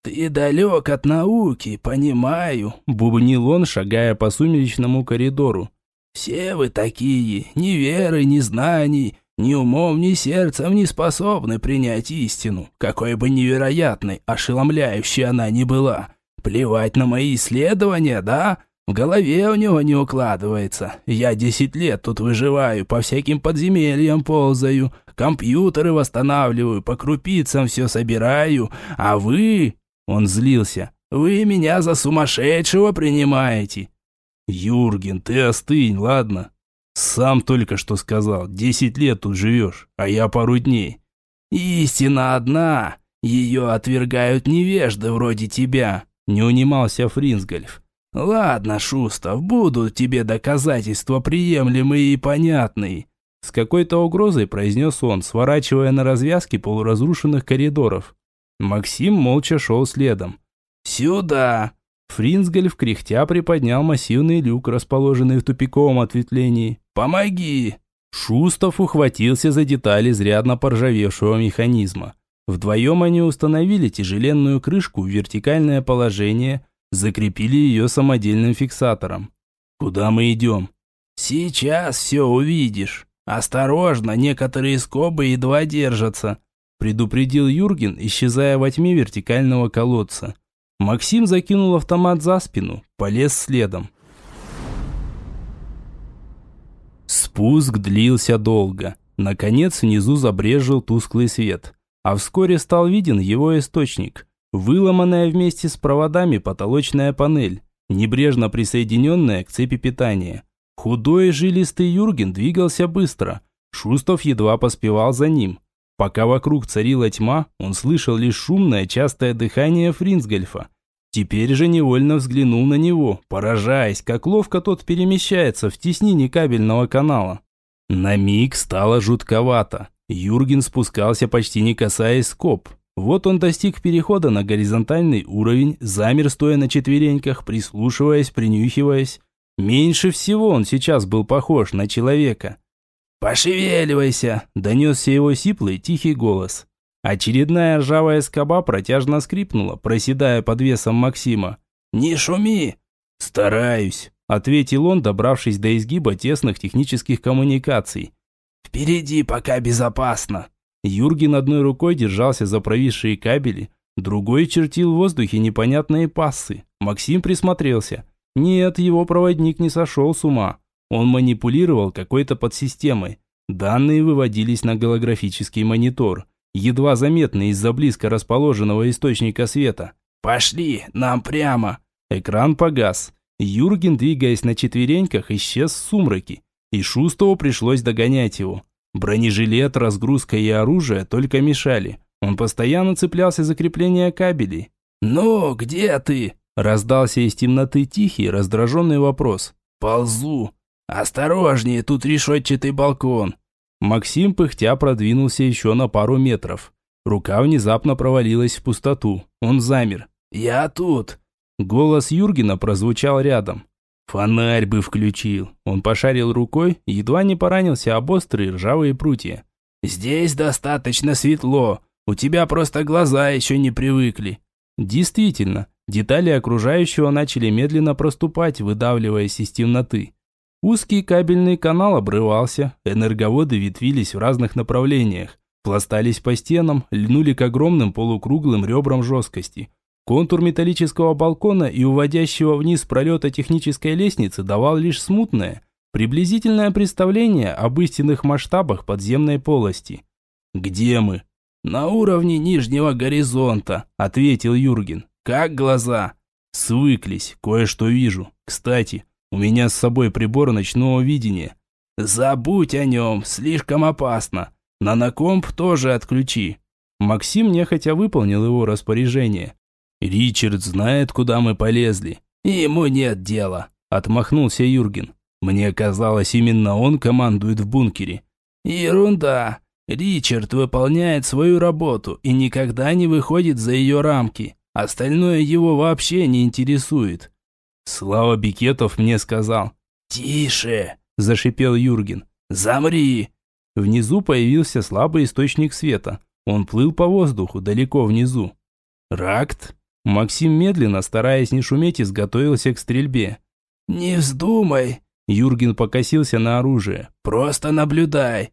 «Ты далек от науки, понимаю», – бубнил он, шагая по сумеречному коридору. «Все вы такие, ни веры, ни знаний, ни умом, ни сердцем не способны принять истину, какой бы невероятной, ошеломляющей она ни была. Плевать на мои исследования, да? В голове у него не укладывается. Я десять лет тут выживаю, по всяким подземельям ползаю, компьютеры восстанавливаю, по крупицам все собираю, а вы...» Он злился. «Вы меня за сумасшедшего принимаете!» «Юрген, ты остынь, ладно? Сам только что сказал, десять лет тут живешь, а я пару дней». «Истина одна, ее отвергают невежды вроде тебя», — не унимался Фринсгольф. «Ладно, Шустов, будут тебе доказательства приемлемые и понятные». С какой-то угрозой произнес он, сворачивая на развязки полуразрушенных коридоров. Максим молча шел следом. «Сюда!» Фринсгольф кряхтя приподнял массивный люк, расположенный в тупиковом ответвлении. «Помоги!» Шустов ухватился за детали изрядно поржавевшего механизма. Вдвоем они установили тяжеленную крышку в вертикальное положение, закрепили ее самодельным фиксатором. «Куда мы идем?» «Сейчас все увидишь. Осторожно, некоторые скобы едва держатся», предупредил Юрген, исчезая во тьме вертикального колодца. Максим закинул автомат за спину, полез следом. Спуск длился долго. Наконец внизу забрежил тусклый свет, а вскоре стал виден его источник. Выломанная вместе с проводами потолочная панель, небрежно присоединенная к цепи питания. Худой и жилистый Юрген двигался быстро. Шустов едва поспевал за ним. Пока вокруг царила тьма, он слышал лишь шумное, частое дыхание Фринсгольфа. Теперь же невольно взглянул на него, поражаясь, как ловко тот перемещается в теснине кабельного канала. На миг стало жутковато. Юрген спускался почти не касаясь скоб. Вот он достиг перехода на горизонтальный уровень, замер стоя на четвереньках, прислушиваясь, принюхиваясь. Меньше всего он сейчас был похож на человека. «Пошевеливайся!» – донесся его сиплый тихий голос. Очередная ржавая скоба протяжно скрипнула, проседая под весом Максима. «Не шуми!» «Стараюсь», – ответил он, добравшись до изгиба тесных технических коммуникаций. «Впереди пока безопасно». Юрген одной рукой держался за провисшие кабели, другой чертил в воздухе непонятные пассы. Максим присмотрелся. Нет, его проводник не сошел с ума. Он манипулировал какой-то подсистемой. Данные выводились на голографический монитор, едва заметный из-за близко расположенного источника света. «Пошли, нам прямо!» Экран погас. Юрген, двигаясь на четвереньках, исчез в сумраке, и Шустову пришлось догонять его. Бронежилет, разгрузка и оружие только мешали. Он постоянно цеплялся за крепление кабелей. «Ну, где ты?» Раздался из темноты тихий, раздраженный вопрос. «Ползу», «Осторожнее, тут решетчатый балкон!» Максим пыхтя продвинулся еще на пару метров. Рука внезапно провалилась в пустоту. Он замер. «Я тут!» Голос Юргена прозвучал рядом. «Фонарь бы включил!» Он пошарил рукой, едва не поранился об острые ржавые прутья. «Здесь достаточно светло. У тебя просто глаза еще не привыкли». Действительно, детали окружающего начали медленно проступать, выдавливаясь из темноты. Узкий кабельный канал обрывался, энерговоды ветвились в разных направлениях, пластались по стенам, льнули к огромным полукруглым ребрам жесткости. Контур металлического балкона и уводящего вниз пролета технической лестницы давал лишь смутное, приблизительное представление об истинных масштабах подземной полости. «Где мы?» «На уровне нижнего горизонта», – ответил Юрген. «Как глаза?» «Свыклись, кое-что вижу. Кстати, у меня с собой прибор ночного видения. Забудь о нем, слишком опасно. Нанокомп тоже отключи. Максим нехотя выполнил его распоряжение. Ричард знает, куда мы полезли. Ему нет дела, отмахнулся Юрген. Мне казалось, именно он командует в бункере. Ерунда. Ричард выполняет свою работу и никогда не выходит за ее рамки. Остальное его вообще не интересует. Слава Бикетов мне сказал. «Тише!» – зашипел Юрген. «Замри!» Внизу появился слабый источник света. Он плыл по воздуху, далеко внизу. «Ракт?» Максим медленно, стараясь не шуметь, изготовился к стрельбе. «Не вздумай!» Юрген покосился на оружие. «Просто наблюдай!»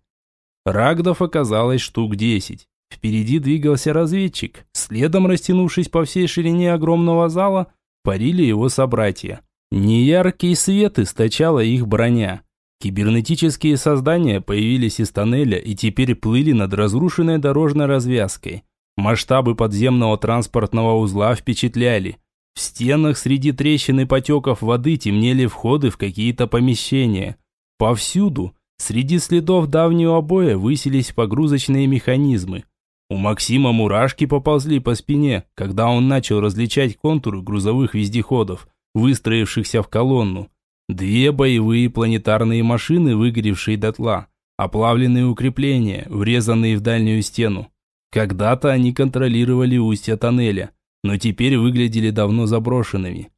Рагдов оказалось штук десять. Впереди двигался разведчик. Следом, растянувшись по всей ширине огромного зала, парили его собратья. Неяркий свет источала их броня. Кибернетические создания появились из тоннеля и теперь плыли над разрушенной дорожной развязкой. Масштабы подземного транспортного узла впечатляли. В стенах среди трещин и потеков воды темнели входы в какие-то помещения. Повсюду, среди следов давнего боя, высились погрузочные механизмы. У Максима мурашки поползли по спине, когда он начал различать контуры грузовых вездеходов, выстроившихся в колонну. Две боевые планетарные машины, выгоревшие дотла, оплавленные укрепления, врезанные в дальнюю стену. Когда-то они контролировали устья тоннеля, но теперь выглядели давно заброшенными.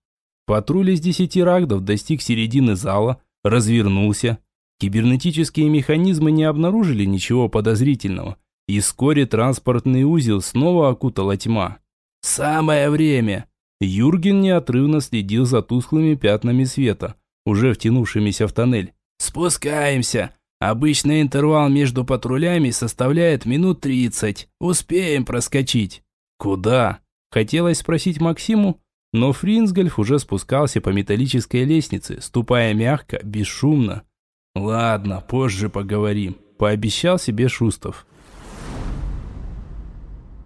Патруль из десяти рагдов достиг середины зала, развернулся. Кибернетические механизмы не обнаружили ничего подозрительного, и вскоре транспортный узел снова окутала тьма. «Самое время!» Юрген неотрывно следил за тусклыми пятнами света – уже втянувшимися в тоннель. «Спускаемся. Обычный интервал между патрулями составляет минут тридцать. Успеем проскочить». «Куда?» Хотелось спросить Максиму, но Фринсгольф уже спускался по металлической лестнице, ступая мягко, бесшумно. «Ладно, позже поговорим», – пообещал себе Шустов.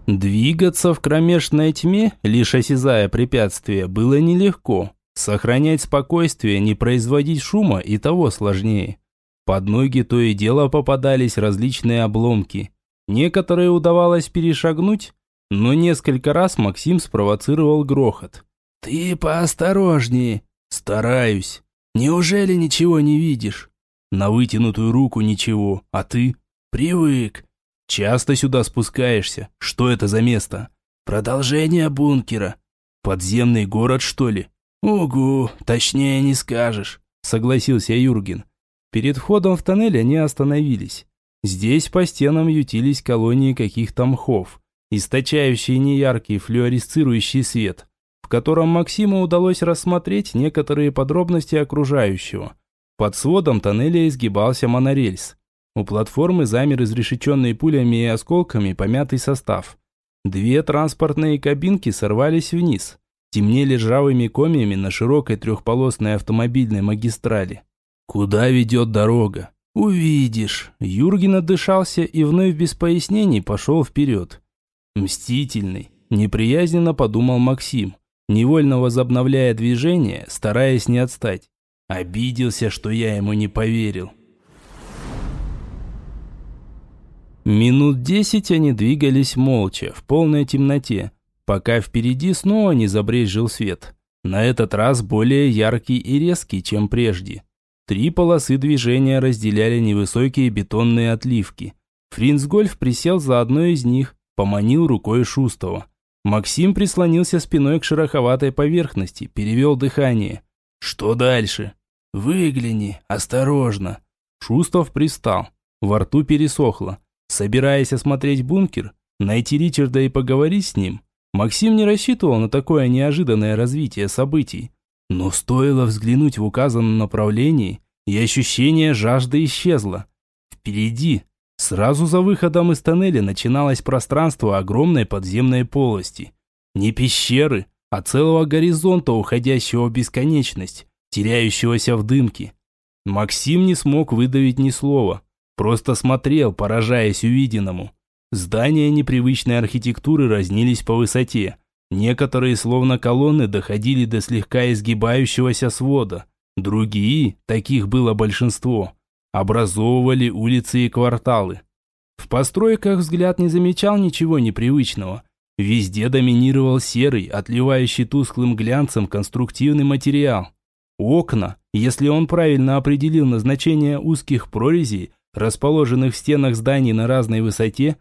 Двигаться в кромешной тьме, лишь осязая препятствия, было нелегко. Сохранять спокойствие, не производить шума и того сложнее. Под ноги то и дело попадались различные обломки. Некоторые удавалось перешагнуть, но несколько раз Максим спровоцировал грохот. «Ты поосторожнее!» «Стараюсь!» «Неужели ничего не видишь?» «На вытянутую руку ничего, а ты?» «Привык!» «Часто сюда спускаешься? Что это за место?» «Продолжение бункера». «Подземный город, что ли?» «Угу, точнее не скажешь», – согласился Юрген. Перед входом в тоннель они остановились. Здесь по стенам ютились колонии каких-то мхов, источающие неяркий флюоресцирующий свет, в котором Максиму удалось рассмотреть некоторые подробности окружающего. Под сводом тоннеля изгибался монорельс. У платформы замер изрешеченный пулями и осколками помятый состав. Две транспортные кабинки сорвались вниз – темнели ржавыми комьями на широкой трехполосной автомобильной магистрали. Куда ведет дорога? Увидишь. Юрген отдышался и вновь без пояснений пошел вперед. Мстительный, неприязненно подумал Максим, невольно возобновляя движение, стараясь не отстать. Обиделся, что я ему не поверил. Минут десять они двигались молча, в полной темноте, пока впереди снова не забрезжил свет. На этот раз более яркий и резкий, чем прежде. Три полосы движения разделяли невысокие бетонные отливки. Фринцгольф присел за одной из них, поманил рукой Шустова. Максим прислонился спиной к шероховатой поверхности, перевел дыхание. «Что дальше?» «Выгляни, осторожно». Шустов пристал. Во рту пересохло. Собираясь осмотреть бункер, найти Ричарда и поговорить с ним, Максим не рассчитывал на такое неожиданное развитие событий. Но стоило взглянуть в указанном направлении, и ощущение жажды исчезло. Впереди, сразу за выходом из тоннеля, начиналось пространство огромной подземной полости. Не пещеры, а целого горизонта, уходящего в бесконечность, теряющегося в дымке. Максим не смог выдавить ни слова, просто смотрел, поражаясь увиденному. Здания непривычной архитектуры разнились по высоте. Некоторые, словно колонны, доходили до слегка изгибающегося свода. Другие, таких было большинство, образовывали улицы и кварталы. В постройках взгляд не замечал ничего непривычного. Везде доминировал серый, отливающий тусклым глянцем конструктивный материал. Окна, если он правильно определил назначение узких прорезей, расположенных в стенах зданий на разной высоте,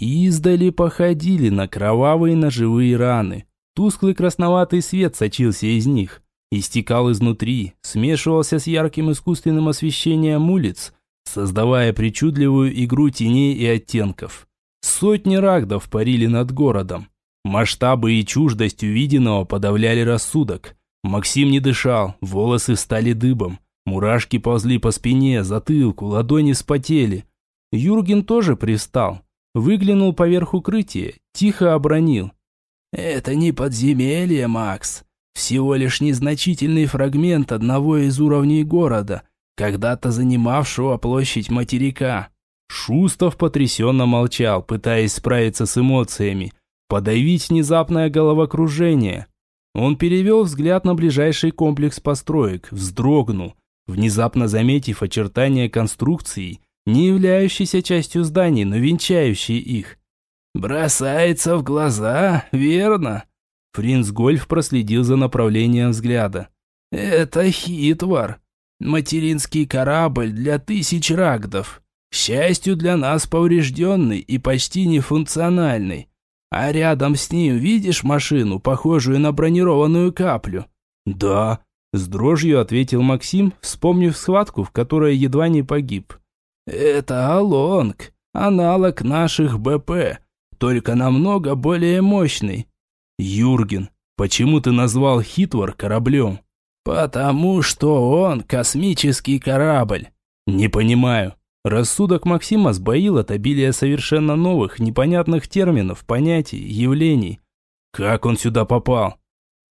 Издали походили на кровавые ножевые раны. Тусклый красноватый свет сочился из них. истекал изнутри, смешивался с ярким искусственным освещением улиц, создавая причудливую игру теней и оттенков. Сотни рагдов парили над городом. Масштабы и чуждость увиденного подавляли рассудок. Максим не дышал, волосы стали дыбом. Мурашки ползли по спине, затылку, ладони вспотели. Юрген тоже пристал. Выглянул поверх укрытия, тихо обронил. «Это не подземелье, Макс. Всего лишь незначительный фрагмент одного из уровней города, когда-то занимавшего площадь материка». Шустов потрясенно молчал, пытаясь справиться с эмоциями, подавить внезапное головокружение. Он перевел взгляд на ближайший комплекс построек, вздрогнул, внезапно заметив очертания конструкции, не являющейся частью зданий, но венчающей их. «Бросается в глаза, верно?» Принц Гольф проследил за направлением взгляда. «Это хитвар. Материнский корабль для тысяч рагдов. К счастью для нас поврежденный и почти нефункциональный. А рядом с ним видишь машину, похожую на бронированную каплю?» «Да», – с дрожью ответил Максим, вспомнив схватку, в которой едва не погиб. «Это Алонг, аналог наших БП, только намного более мощный». «Юрген, почему ты назвал Хитвар кораблем?» «Потому что он космический корабль». «Не понимаю». Рассудок Максима сбоил от обилия совершенно новых, непонятных терминов, понятий, явлений. Как он сюда попал?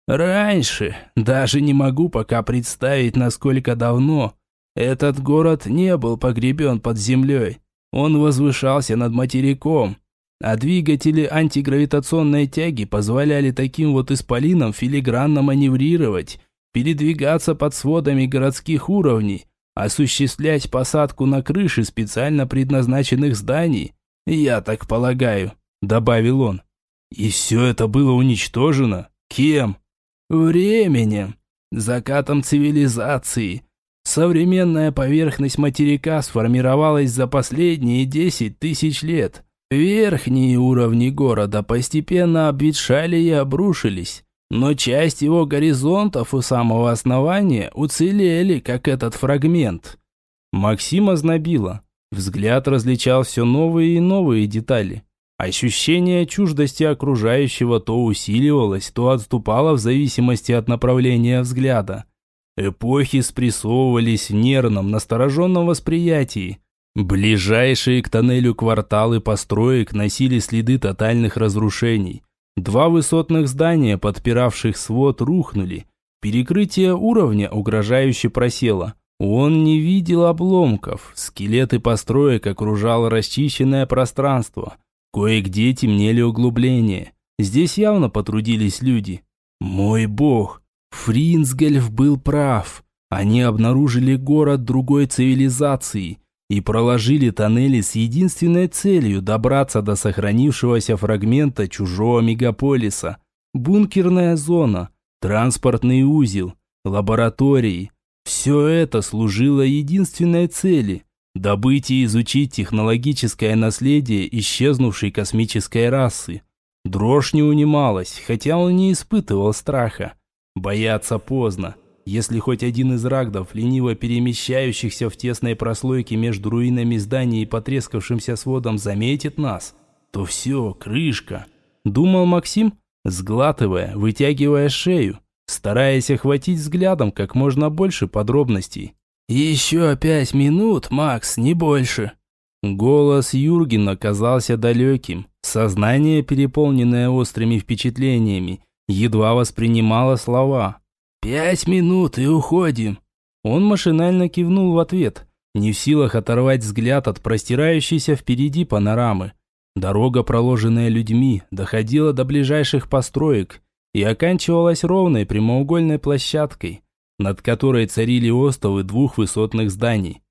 Раньше, даже не могу пока представить, насколько давно, этот город не был погребен под землей. Он возвышался над материком, а двигатели антигравитационной тяги позволяли таким вот исполинам филигранно маневрировать, передвигаться под сводами городских уровней, осуществлять посадку на крыши специально предназначенных зданий, я так полагаю», – добавил он. «И все это было уничтожено? Кем?» «Временем, закатом цивилизации. Современная поверхность материка сформировалась за последние 10 тысяч лет. Верхние уровни города постепенно обветшали и обрушились, но часть его горизонтов у самого основания уцелели, как этот фрагмент. Максима знобило. Взгляд различал все новые и новые детали. Ощущение чуждости окружающего то усиливалось, то отступало в зависимости от направления взгляда. Эпохи спрессовывались в нервном, настороженном восприятии. Ближайшие к тоннелю кварталы построек носили следы тотальных разрушений. Два высотных здания, подпиравших свод, рухнули. Перекрытие уровня угрожающе просело. Он не видел обломков. Скелеты построек окружало расчищенное пространство. Кое-где темнели углубления. Здесь явно потрудились люди. Мой бог! Фринсгельф был прав. Они обнаружили город другой цивилизации – и проложили тоннели с единственной целью добраться до сохранившегося фрагмента чужого мегаполиса. Бункерная зона, транспортный узел, лаборатории. Все это служило единственной цели – добыть и изучить технологическое наследие исчезнувшей космической расы. Дрожь не унималась, хотя он не испытывал страха. Бояться поздно. Если хоть один из рагдов, лениво перемещающихся в тесной прослойке между руинами зданий и потрескавшимся сводом, заметит нас, то все, крышка. Думал Максим, сглатывая, вытягивая шею, стараясь охватить взглядом как можно больше подробностей. «Еще пять минут, Макс, не больше». Голос Юргена казался далеким. Сознание, переполненное острыми впечатлениями, едва воспринимало слова. «Пять минут и уходим». Он машинально кивнул в ответ, не в силах оторвать взгляд от простирающейся впереди панорамы. Дорога, проложенная людьми, доходила до ближайших построек и оканчивалась ровной прямоугольной площадкой, над которой царили остовы двух высотных зданий.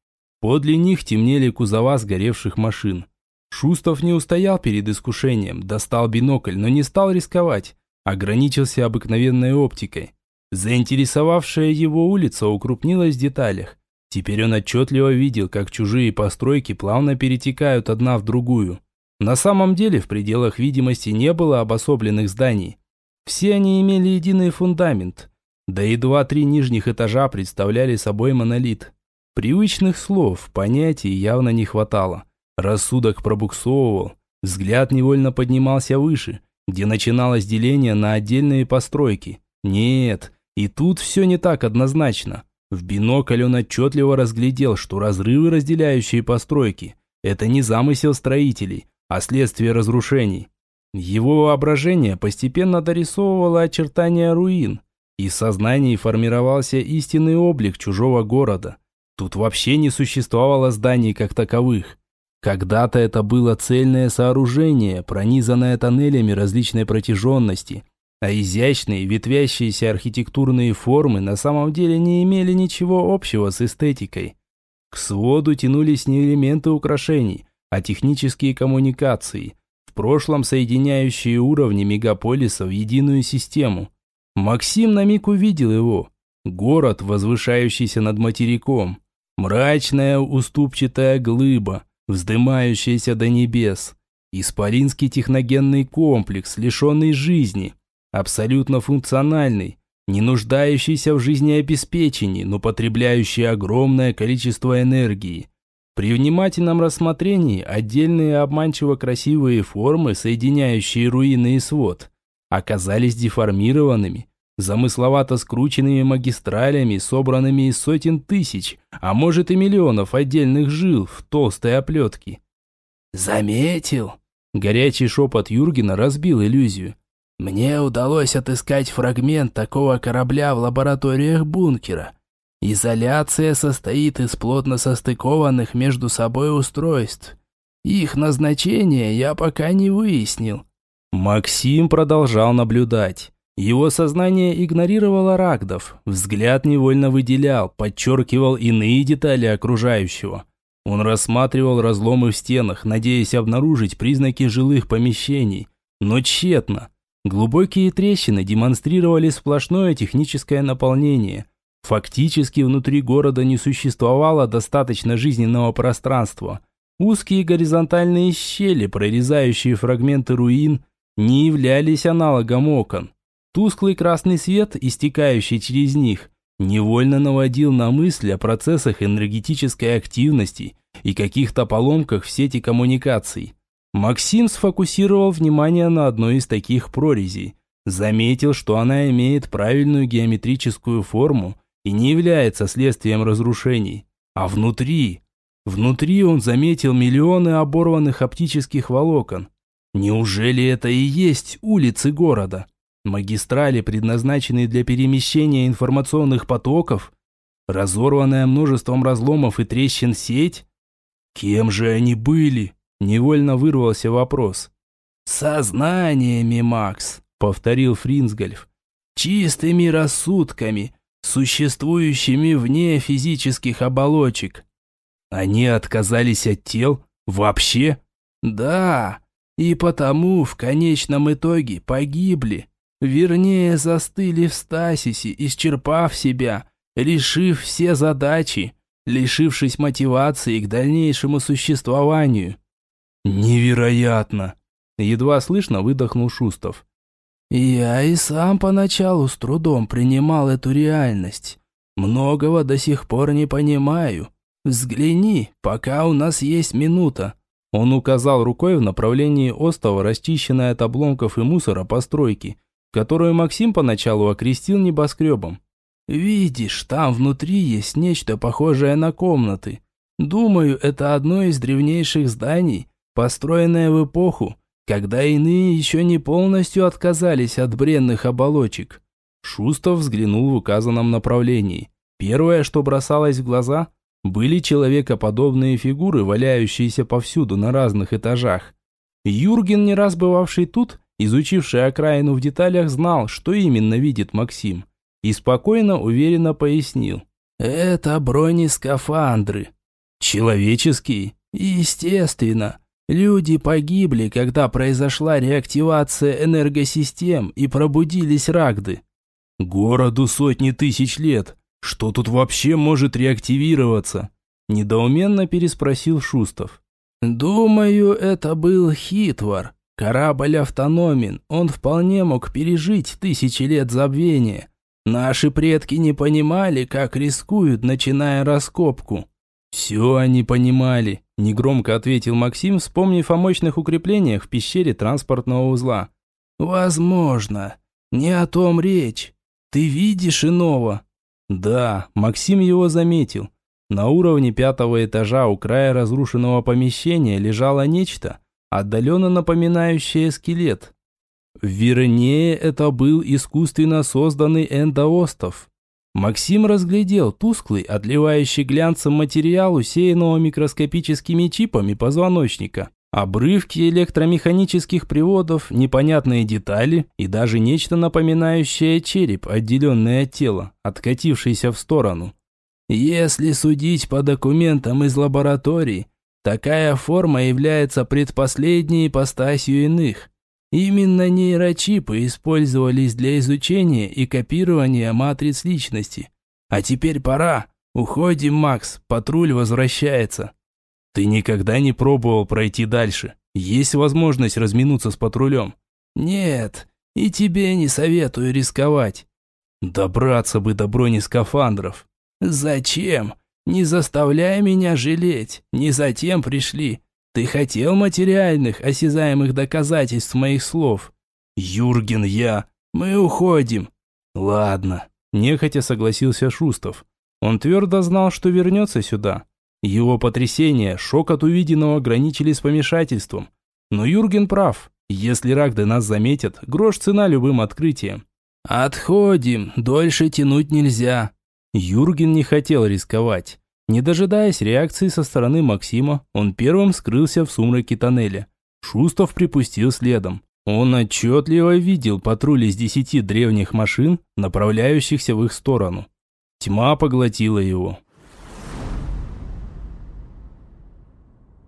Подле них темнели кузова сгоревших машин. Шустов не устоял перед искушением, достал бинокль, но не стал рисковать, ограничился обыкновенной оптикой. Заинтересовавшая его улица укрупнилась в деталях. Теперь он отчетливо видел, как чужие постройки плавно перетекают одна в другую. На самом деле в пределах видимости не было обособленных зданий. Все они имели единый фундамент. да и два-три нижних этажа представляли собой монолит. Привычных слов, понятий явно не хватало. Рассудок пробуксовывал, взгляд невольно поднимался выше, где начиналось деление на отдельные постройки. Нет, и тут все не так однозначно. В бинокль он отчетливо разглядел, что разрывы, разделяющие постройки, это не замысел строителей, а следствие разрушений. Его воображение постепенно дорисовывало очертания руин, и в сознании формировался истинный облик чужого города. Тут вообще не существовало зданий как таковых. Когда-то это было цельное сооружение, пронизанное тоннелями различной протяженности, а изящные ветвящиеся архитектурные формы на самом деле не имели ничего общего с эстетикой. К своду тянулись не элементы украшений, а технические коммуникации, в прошлом соединяющие уровни мегаполиса в единую систему. Максим на миг увидел его. Город, возвышающийся над материком. Мрачная уступчатая глыба, вздымающаяся до небес. Исполинский техногенный комплекс, лишенный жизни. Абсолютно функциональный, не нуждающийся в жизнеобеспечении, но потребляющий огромное количество энергии. При внимательном рассмотрении отдельные обманчиво красивые формы, соединяющие руины и свод – оказались деформированными, замысловато скрученными магистралями, собранными из сотен тысяч, а может и миллионов отдельных жил в толстой оплетке. «Заметил?» Горячий шепот Юргена разбил иллюзию. «Мне удалось отыскать фрагмент такого корабля в лабораториях бункера. Изоляция состоит из плотно состыкованных между собой устройств. Их назначение я пока не выяснил, Максим продолжал наблюдать. Его сознание игнорировало Рагдов, взгляд невольно выделял, подчеркивал иные детали окружающего. Он рассматривал разломы в стенах, надеясь обнаружить признаки жилых помещений, но тщетно. Глубокие трещины демонстрировали сплошное техническое наполнение. Фактически внутри города не существовало достаточно жизненного пространства. Узкие горизонтальные щели, прорезающие фрагменты руин – не являлись аналогом окон. Тусклый красный свет, истекающий через них, невольно наводил на мысли о процессах энергетической активности и каких-то поломках в сети коммуникаций. Максим сфокусировал внимание на одной из таких прорезей. Заметил, что она имеет правильную геометрическую форму и не является следствием разрушений. А внутри... Внутри он заметил миллионы оборванных оптических волокон, Неужели это и есть улицы города? Магистрали, предназначенные для перемещения информационных потоков? Разорванная множеством разломов и трещин сеть? Кем же они были? Невольно вырвался вопрос. «Сознаниями, Макс», — повторил Фринсгольф. «Чистыми рассудками, существующими вне физических оболочек». «Они отказались от тел? Вообще?» «Да, и потому в конечном итоге погибли. Вернее, застыли в стасисе, исчерпав себя, решив все задачи, лишившись мотивации к дальнейшему существованию. «Невероятно!» Едва слышно выдохнул Шустов. «Я и сам поначалу с трудом принимал эту реальность. Многого до сих пор не понимаю. Взгляни, пока у нас есть минута. Он указал рукой в направлении остова, расчищенной от обломков и мусора постройки, которую Максим поначалу окрестил небоскребом. «Видишь, там внутри есть нечто похожее на комнаты. Думаю, это одно из древнейших зданий, построенное в эпоху, когда иные еще не полностью отказались от бренных оболочек». Шустов взглянул в указанном направлении. Первое, что бросалось в глаза – были человекоподобные фигуры, валяющиеся повсюду на разных этажах. Юрген, не раз бывавший тут, изучивший окраину в деталях, знал, что именно видит Максим. И спокойно, уверенно пояснил. «Это бронескафандры». «Человеческие?» «Естественно. Люди погибли, когда произошла реактивация энергосистем и пробудились рагды». «Городу сотни тысяч лет. Что тут вообще может реактивироваться? Недоуменно переспросил Шустов. Думаю, это был Хитвар. Корабль автономен, он вполне мог пережить тысячи лет забвения. Наши предки не понимали, как рискуют, начиная раскопку». «Все они понимали», – негромко ответил Максим, вспомнив о мощных укреплениях в пещере транспортного узла. «Возможно. Не о том речь. Ты видишь иного?» Да, Максим его заметил. На уровне пятого этажа у края разрушенного помещения лежало нечто, отдаленно напоминающее скелет. Вернее, это был искусственно созданный эндоостов. Максим разглядел тусклый, отливающий глянцем материал, усеянного микроскопическими чипами позвоночника. Обрывки электромеханических приводов, непонятные детали и даже нечто напоминающее череп, отделенный от тела, откатившийся в сторону. Если судить по документам из лабораторий, такая форма является предпоследней ипостасью иных. Именно нейрочипы использовались для изучения и копирования матриц личности. А теперь пора. Уходим, Макс, патруль возвращается. Ты никогда не пробовал пройти дальше? Есть возможность разминуться с патрулем? Нет, и тебе не советую рисковать. Добраться бы до бронескафандров. Зачем? Не заставляй меня жалеть. Не затем пришли. Ты хотел материальных, осязаемых доказательств моих слов. Юрген, я... Мы уходим. Ладно. Нехотя согласился Шустов. Он твердо знал, что вернется сюда. Его потрясение, шок от увиденного ограничили с помешательством. Но Юрген прав. Если Рагды нас заметят, грош цена любым открытием. «Отходим, дольше тянуть нельзя». Юрген не хотел рисковать. Не дожидаясь реакции со стороны Максима, он первым скрылся в сумраке тоннеля. Шустов припустил следом. Он отчетливо видел патруль из десяти древних машин, направляющихся в их сторону. Тьма поглотила его.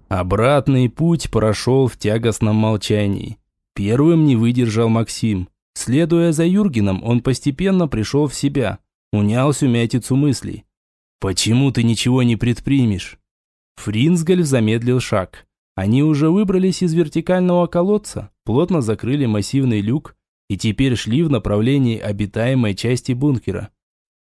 Обратный путь прошел в тягостном молчании. Первым не выдержал Максим. Следуя за Юргеном, он постепенно пришел в себя, унял сумятицу мыслей. «Почему ты ничего не предпримешь?» Фринсгольф замедлил шаг. Они уже выбрались из вертикального колодца, плотно закрыли массивный люк и теперь шли в направлении обитаемой части бункера.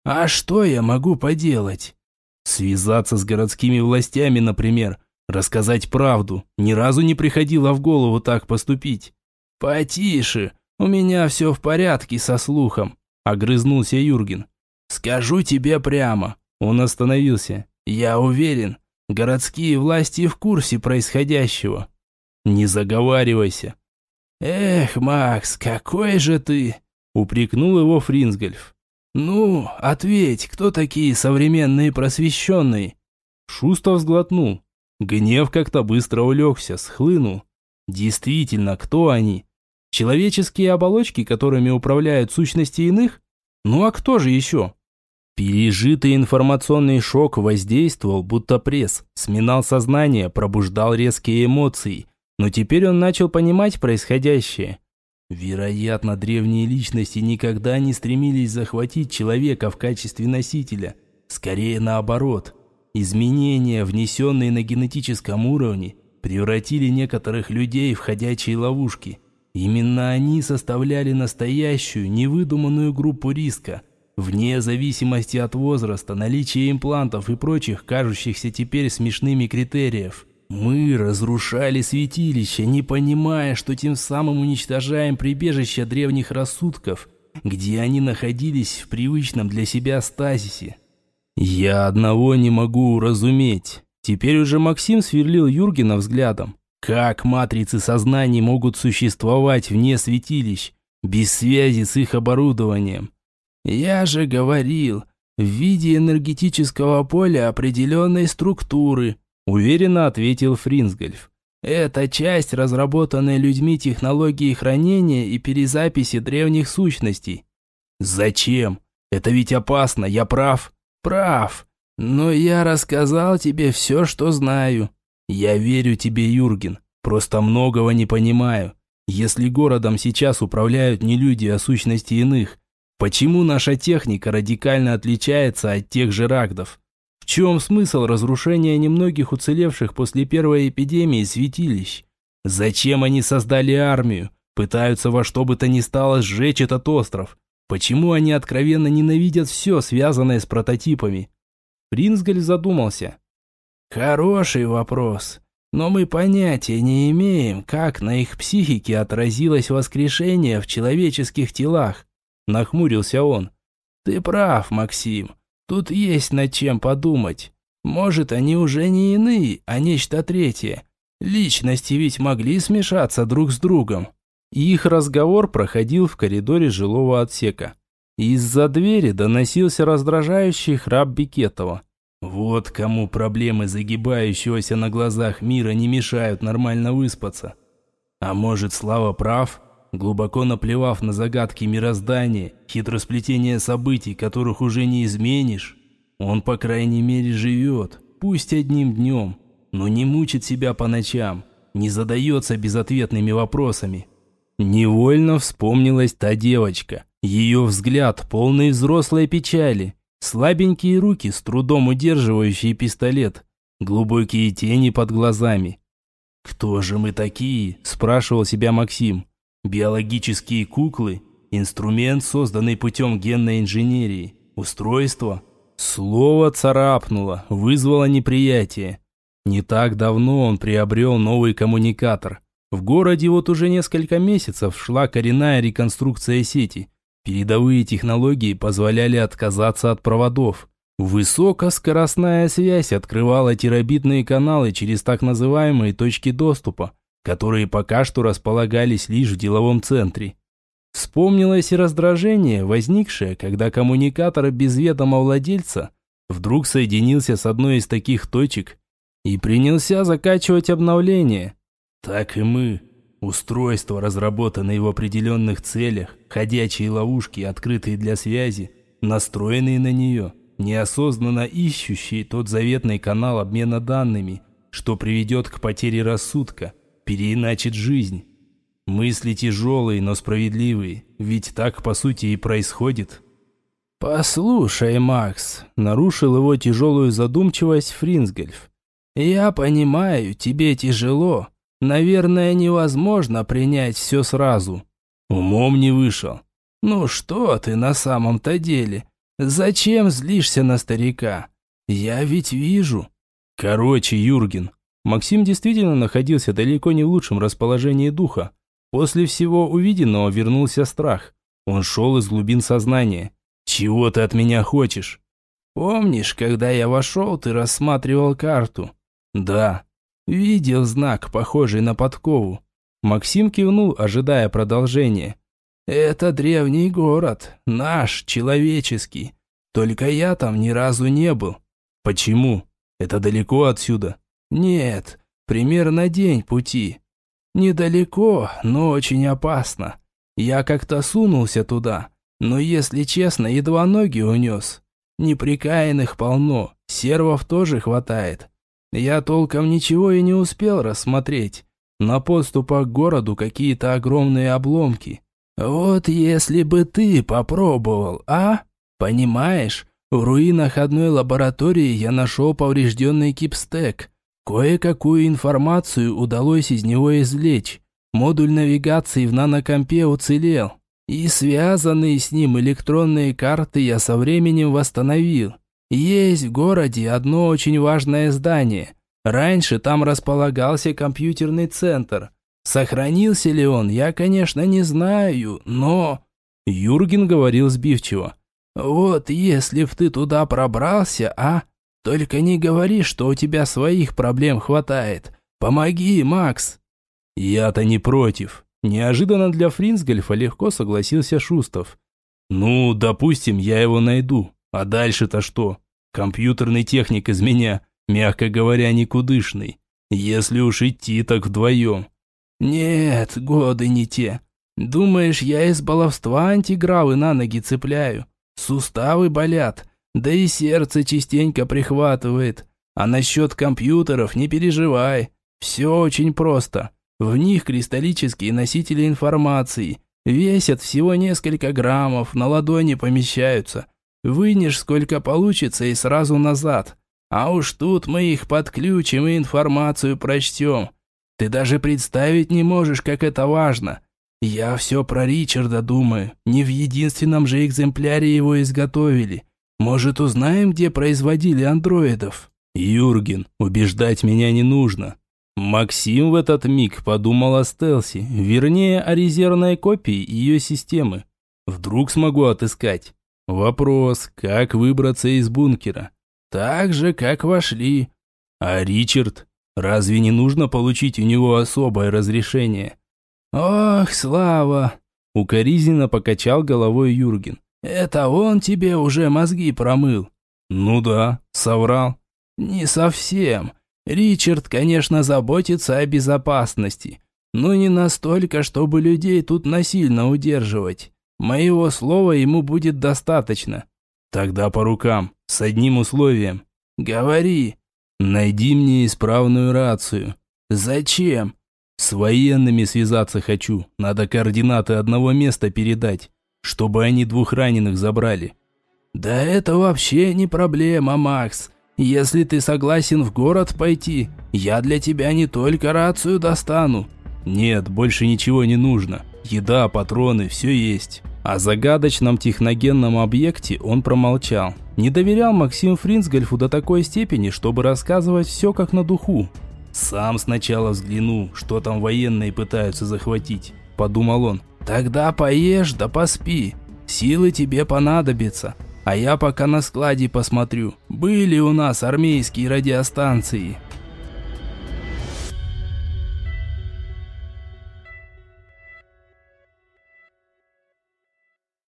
«А что я могу поделать?» «Связаться с городскими властями, например, Рассказать правду. Ни разу не приходило в голову так поступить. «Потише, у меня все в порядке со слухом», – огрызнулся Юрген. «Скажу тебе прямо». Он остановился. «Я уверен, городские власти в курсе происходящего». «Не заговаривайся». «Эх, Макс, какой же ты!» – упрекнул его Фринсгольф. «Ну, ответь, кто такие современные просвещенные?» Шустов сглотнул. Гнев как-то быстро улегся, схлынул. Действительно, кто они? Человеческие оболочки, которыми управляют сущности иных? Ну а кто же еще? Пережитый информационный шок воздействовал, будто пресс, сминал сознание, пробуждал резкие эмоции. Но теперь он начал понимать происходящее. Вероятно, древние личности никогда не стремились захватить человека в качестве носителя. Скорее наоборот – Изменения, внесенные на генетическом уровне, превратили некоторых людей в ходячие ловушки. Именно они составляли настоящую, невыдуманную группу риска, вне зависимости от возраста, наличия имплантов и прочих, кажущихся теперь смешными критериев. Мы разрушали святилища, не понимая, что тем самым уничтожаем прибежище древних рассудков, где они находились в привычном для себя стазисе. Я одного не могу уразуметь. Теперь уже Максим сверлил Юргена взглядом. Как матрицы сознаний могут существовать вне святилищ, без связи с их оборудованием? Я же говорил, в виде энергетического поля определенной структуры, уверенно ответил Фринсгольф. Это часть разработанной людьми технологии хранения и перезаписи древних сущностей. Зачем? Это ведь опасно, я прав прав. Но я рассказал тебе все, что знаю. Я верю тебе, Юрген. Просто многого не понимаю. Если городом сейчас управляют не люди, а сущности иных, почему наша техника радикально отличается от тех же рагдов? В чем смысл разрушения немногих уцелевших после первой эпидемии святилищ? Зачем они создали армию? Пытаются во что бы то ни стало сжечь этот остров. Почему они откровенно ненавидят все, связанное с прототипами? Принцгаль задумался. Хороший вопрос. Но мы понятия не имеем, как на их психике отразилось воскрешение в человеческих телах. Нахмурился он. Ты прав, Максим. Тут есть над чем подумать. Может, они уже не иные, а нечто третье. Личности ведь могли смешаться друг с другом. их разговор проходил в коридоре жилого отсека. Из-за двери доносился раздражающий храп Бикетова. Вот кому проблемы загибающегося на глазах мира не мешают нормально выспаться. А может, Слава прав? Глубоко наплевав на загадки мироздания, хитросплетение событий, которых уже не изменишь, он, по крайней мере, живет, пусть одним днем, но не мучит себя по ночам, не задается безответными вопросами. Невольно вспомнилась та девочка, ее взгляд, полный взрослой печали, слабенькие руки, с трудом удерживающие пистолет, глубокие тени под глазами. «Кто же мы такие?» – спрашивал себя Максим. «Биологические куклы? Инструмент, созданный путем генной инженерии? Устройство?» Слово царапнуло, вызвало неприятие. Не так давно он приобрел новый коммуникатор. В городе вот уже несколько месяцев шла коренная реконструкция сети. Передовые технологии позволяли отказаться от проводов. Высокоскоростная связь открывала терабитные каналы через так называемые точки доступа, которые пока что располагались лишь в деловом центре. Вспомнилось и раздражение, возникшее, когда коммуникатор без ведома владельца вдруг соединился с одной из таких точек и принялся закачивать обновление. Так и мы. Устройства, разработанные в определенных целях, ходячие ловушки, открытые для связи, настроенные на нее, неосознанно ищущие тот заветный канал обмена данными, что приведет к потере рассудка, переиначит жизнь. Мысли тяжелые, но справедливые, ведь так по сути и происходит. «Послушай, Макс», – нарушил его тяжелую задумчивость Фринсгельф. «Я понимаю, тебе тяжело. Наверное, невозможно принять все сразу». Умом не вышел. «Ну что ты на самом-то деле? Зачем злишься на старика? Я ведь вижу». Короче, Юрген, Максим действительно находился далеко не в лучшем расположении духа. После всего увиденного вернулся страх. Он шел из глубин сознания. «Чего ты от меня хочешь?» «Помнишь, когда я вошел, ты рассматривал карту?» «Да». «Видел знак, похожий на подкову?» Максим кивнул, ожидая продолжения. «Это древний город, наш, человеческий. Только я там ни разу не был». «Почему? Это далеко отсюда?» «Нет, примерно день пути. Недалеко, но очень опасно. Я как-то сунулся туда, но, если честно, едва ноги унес. Неприкаянных полно, сервов тоже хватает. Я толком ничего и не успел рассмотреть. На подступах к городу какие-то огромные обломки. Вот если бы ты попробовал, а? Понимаешь, в руинах одной лаборатории я нашел поврежденный кипстек. Кое-какую информацию удалось из него извлечь. Модуль навигации в нанокомпе уцелел. И связанные с ним электронные карты я со временем восстановил. Есть в городе одно очень важное здание. Раньше там располагался компьютерный центр. Сохранился ли он, я, конечно, не знаю, но... Юрген говорил сбивчиво. Вот если б ты туда пробрался, а? Только не говори, что у тебя своих проблем хватает. Помоги, Макс!» «Я-то не против». Неожиданно для Фринсгольфа легко согласился Шустов. «Ну, допустим, я его найду. А дальше-то что? Компьютерный техник из меня, мягко говоря, никудышный. Если уж идти, так вдвоем». «Нет, годы не те. Думаешь, я из баловства антигравы на ноги цепляю? Суставы болят, да и сердце частенько прихватывает. А насчет компьютеров не переживай. Все очень просто. В них кристаллические носители информации. Весят всего несколько граммов, на ладони помещаются. Вынешь сколько получится и сразу назад. А уж тут мы их подключим и информацию прочтем. Ты даже представить не можешь, как это важно. Я все про Ричарда думаю. Не в единственном же экземпляре его изготовили. Может, узнаем, где производили андроидов?» «Юрген, убеждать меня не нужно». Максим в этот миг подумал о Стелси, вернее, о резервной копии ее системы. Вдруг смогу отыскать. Вопрос, как выбраться из бункера? Так же, как вошли. А Ричард? Разве не нужно получить у него особое разрешение? Ох, Слава! Укоризненно покачал головой Юрген. Это он тебе уже мозги промыл. Ну да, соврал. Не совсем. Ричард, конечно, заботится о безопасности, но не настолько, чтобы людей тут насильно удерживать. Моего слова ему будет достаточно. Тогда по рукам, с одним условием. Говори. Найди мне исправную рацию. Зачем? С военными связаться хочу. Надо координаты одного места передать, чтобы они двух раненых забрали. Да это вообще не проблема, Макс. Если ты согласен в город пойти, я для тебя не только рацию достану. Нет, больше ничего не нужно. Еда, патроны, все есть. О загадочном техногенном объекте он промолчал. Не доверял Максим Фринцгольфу до такой степени, чтобы рассказывать все как на духу. «Сам сначала взгляну, что там военные пытаются захватить», – подумал он. «Тогда поешь да поспи. Силы тебе понадобятся. А я пока на складе посмотрю, были у нас армейские радиостанции.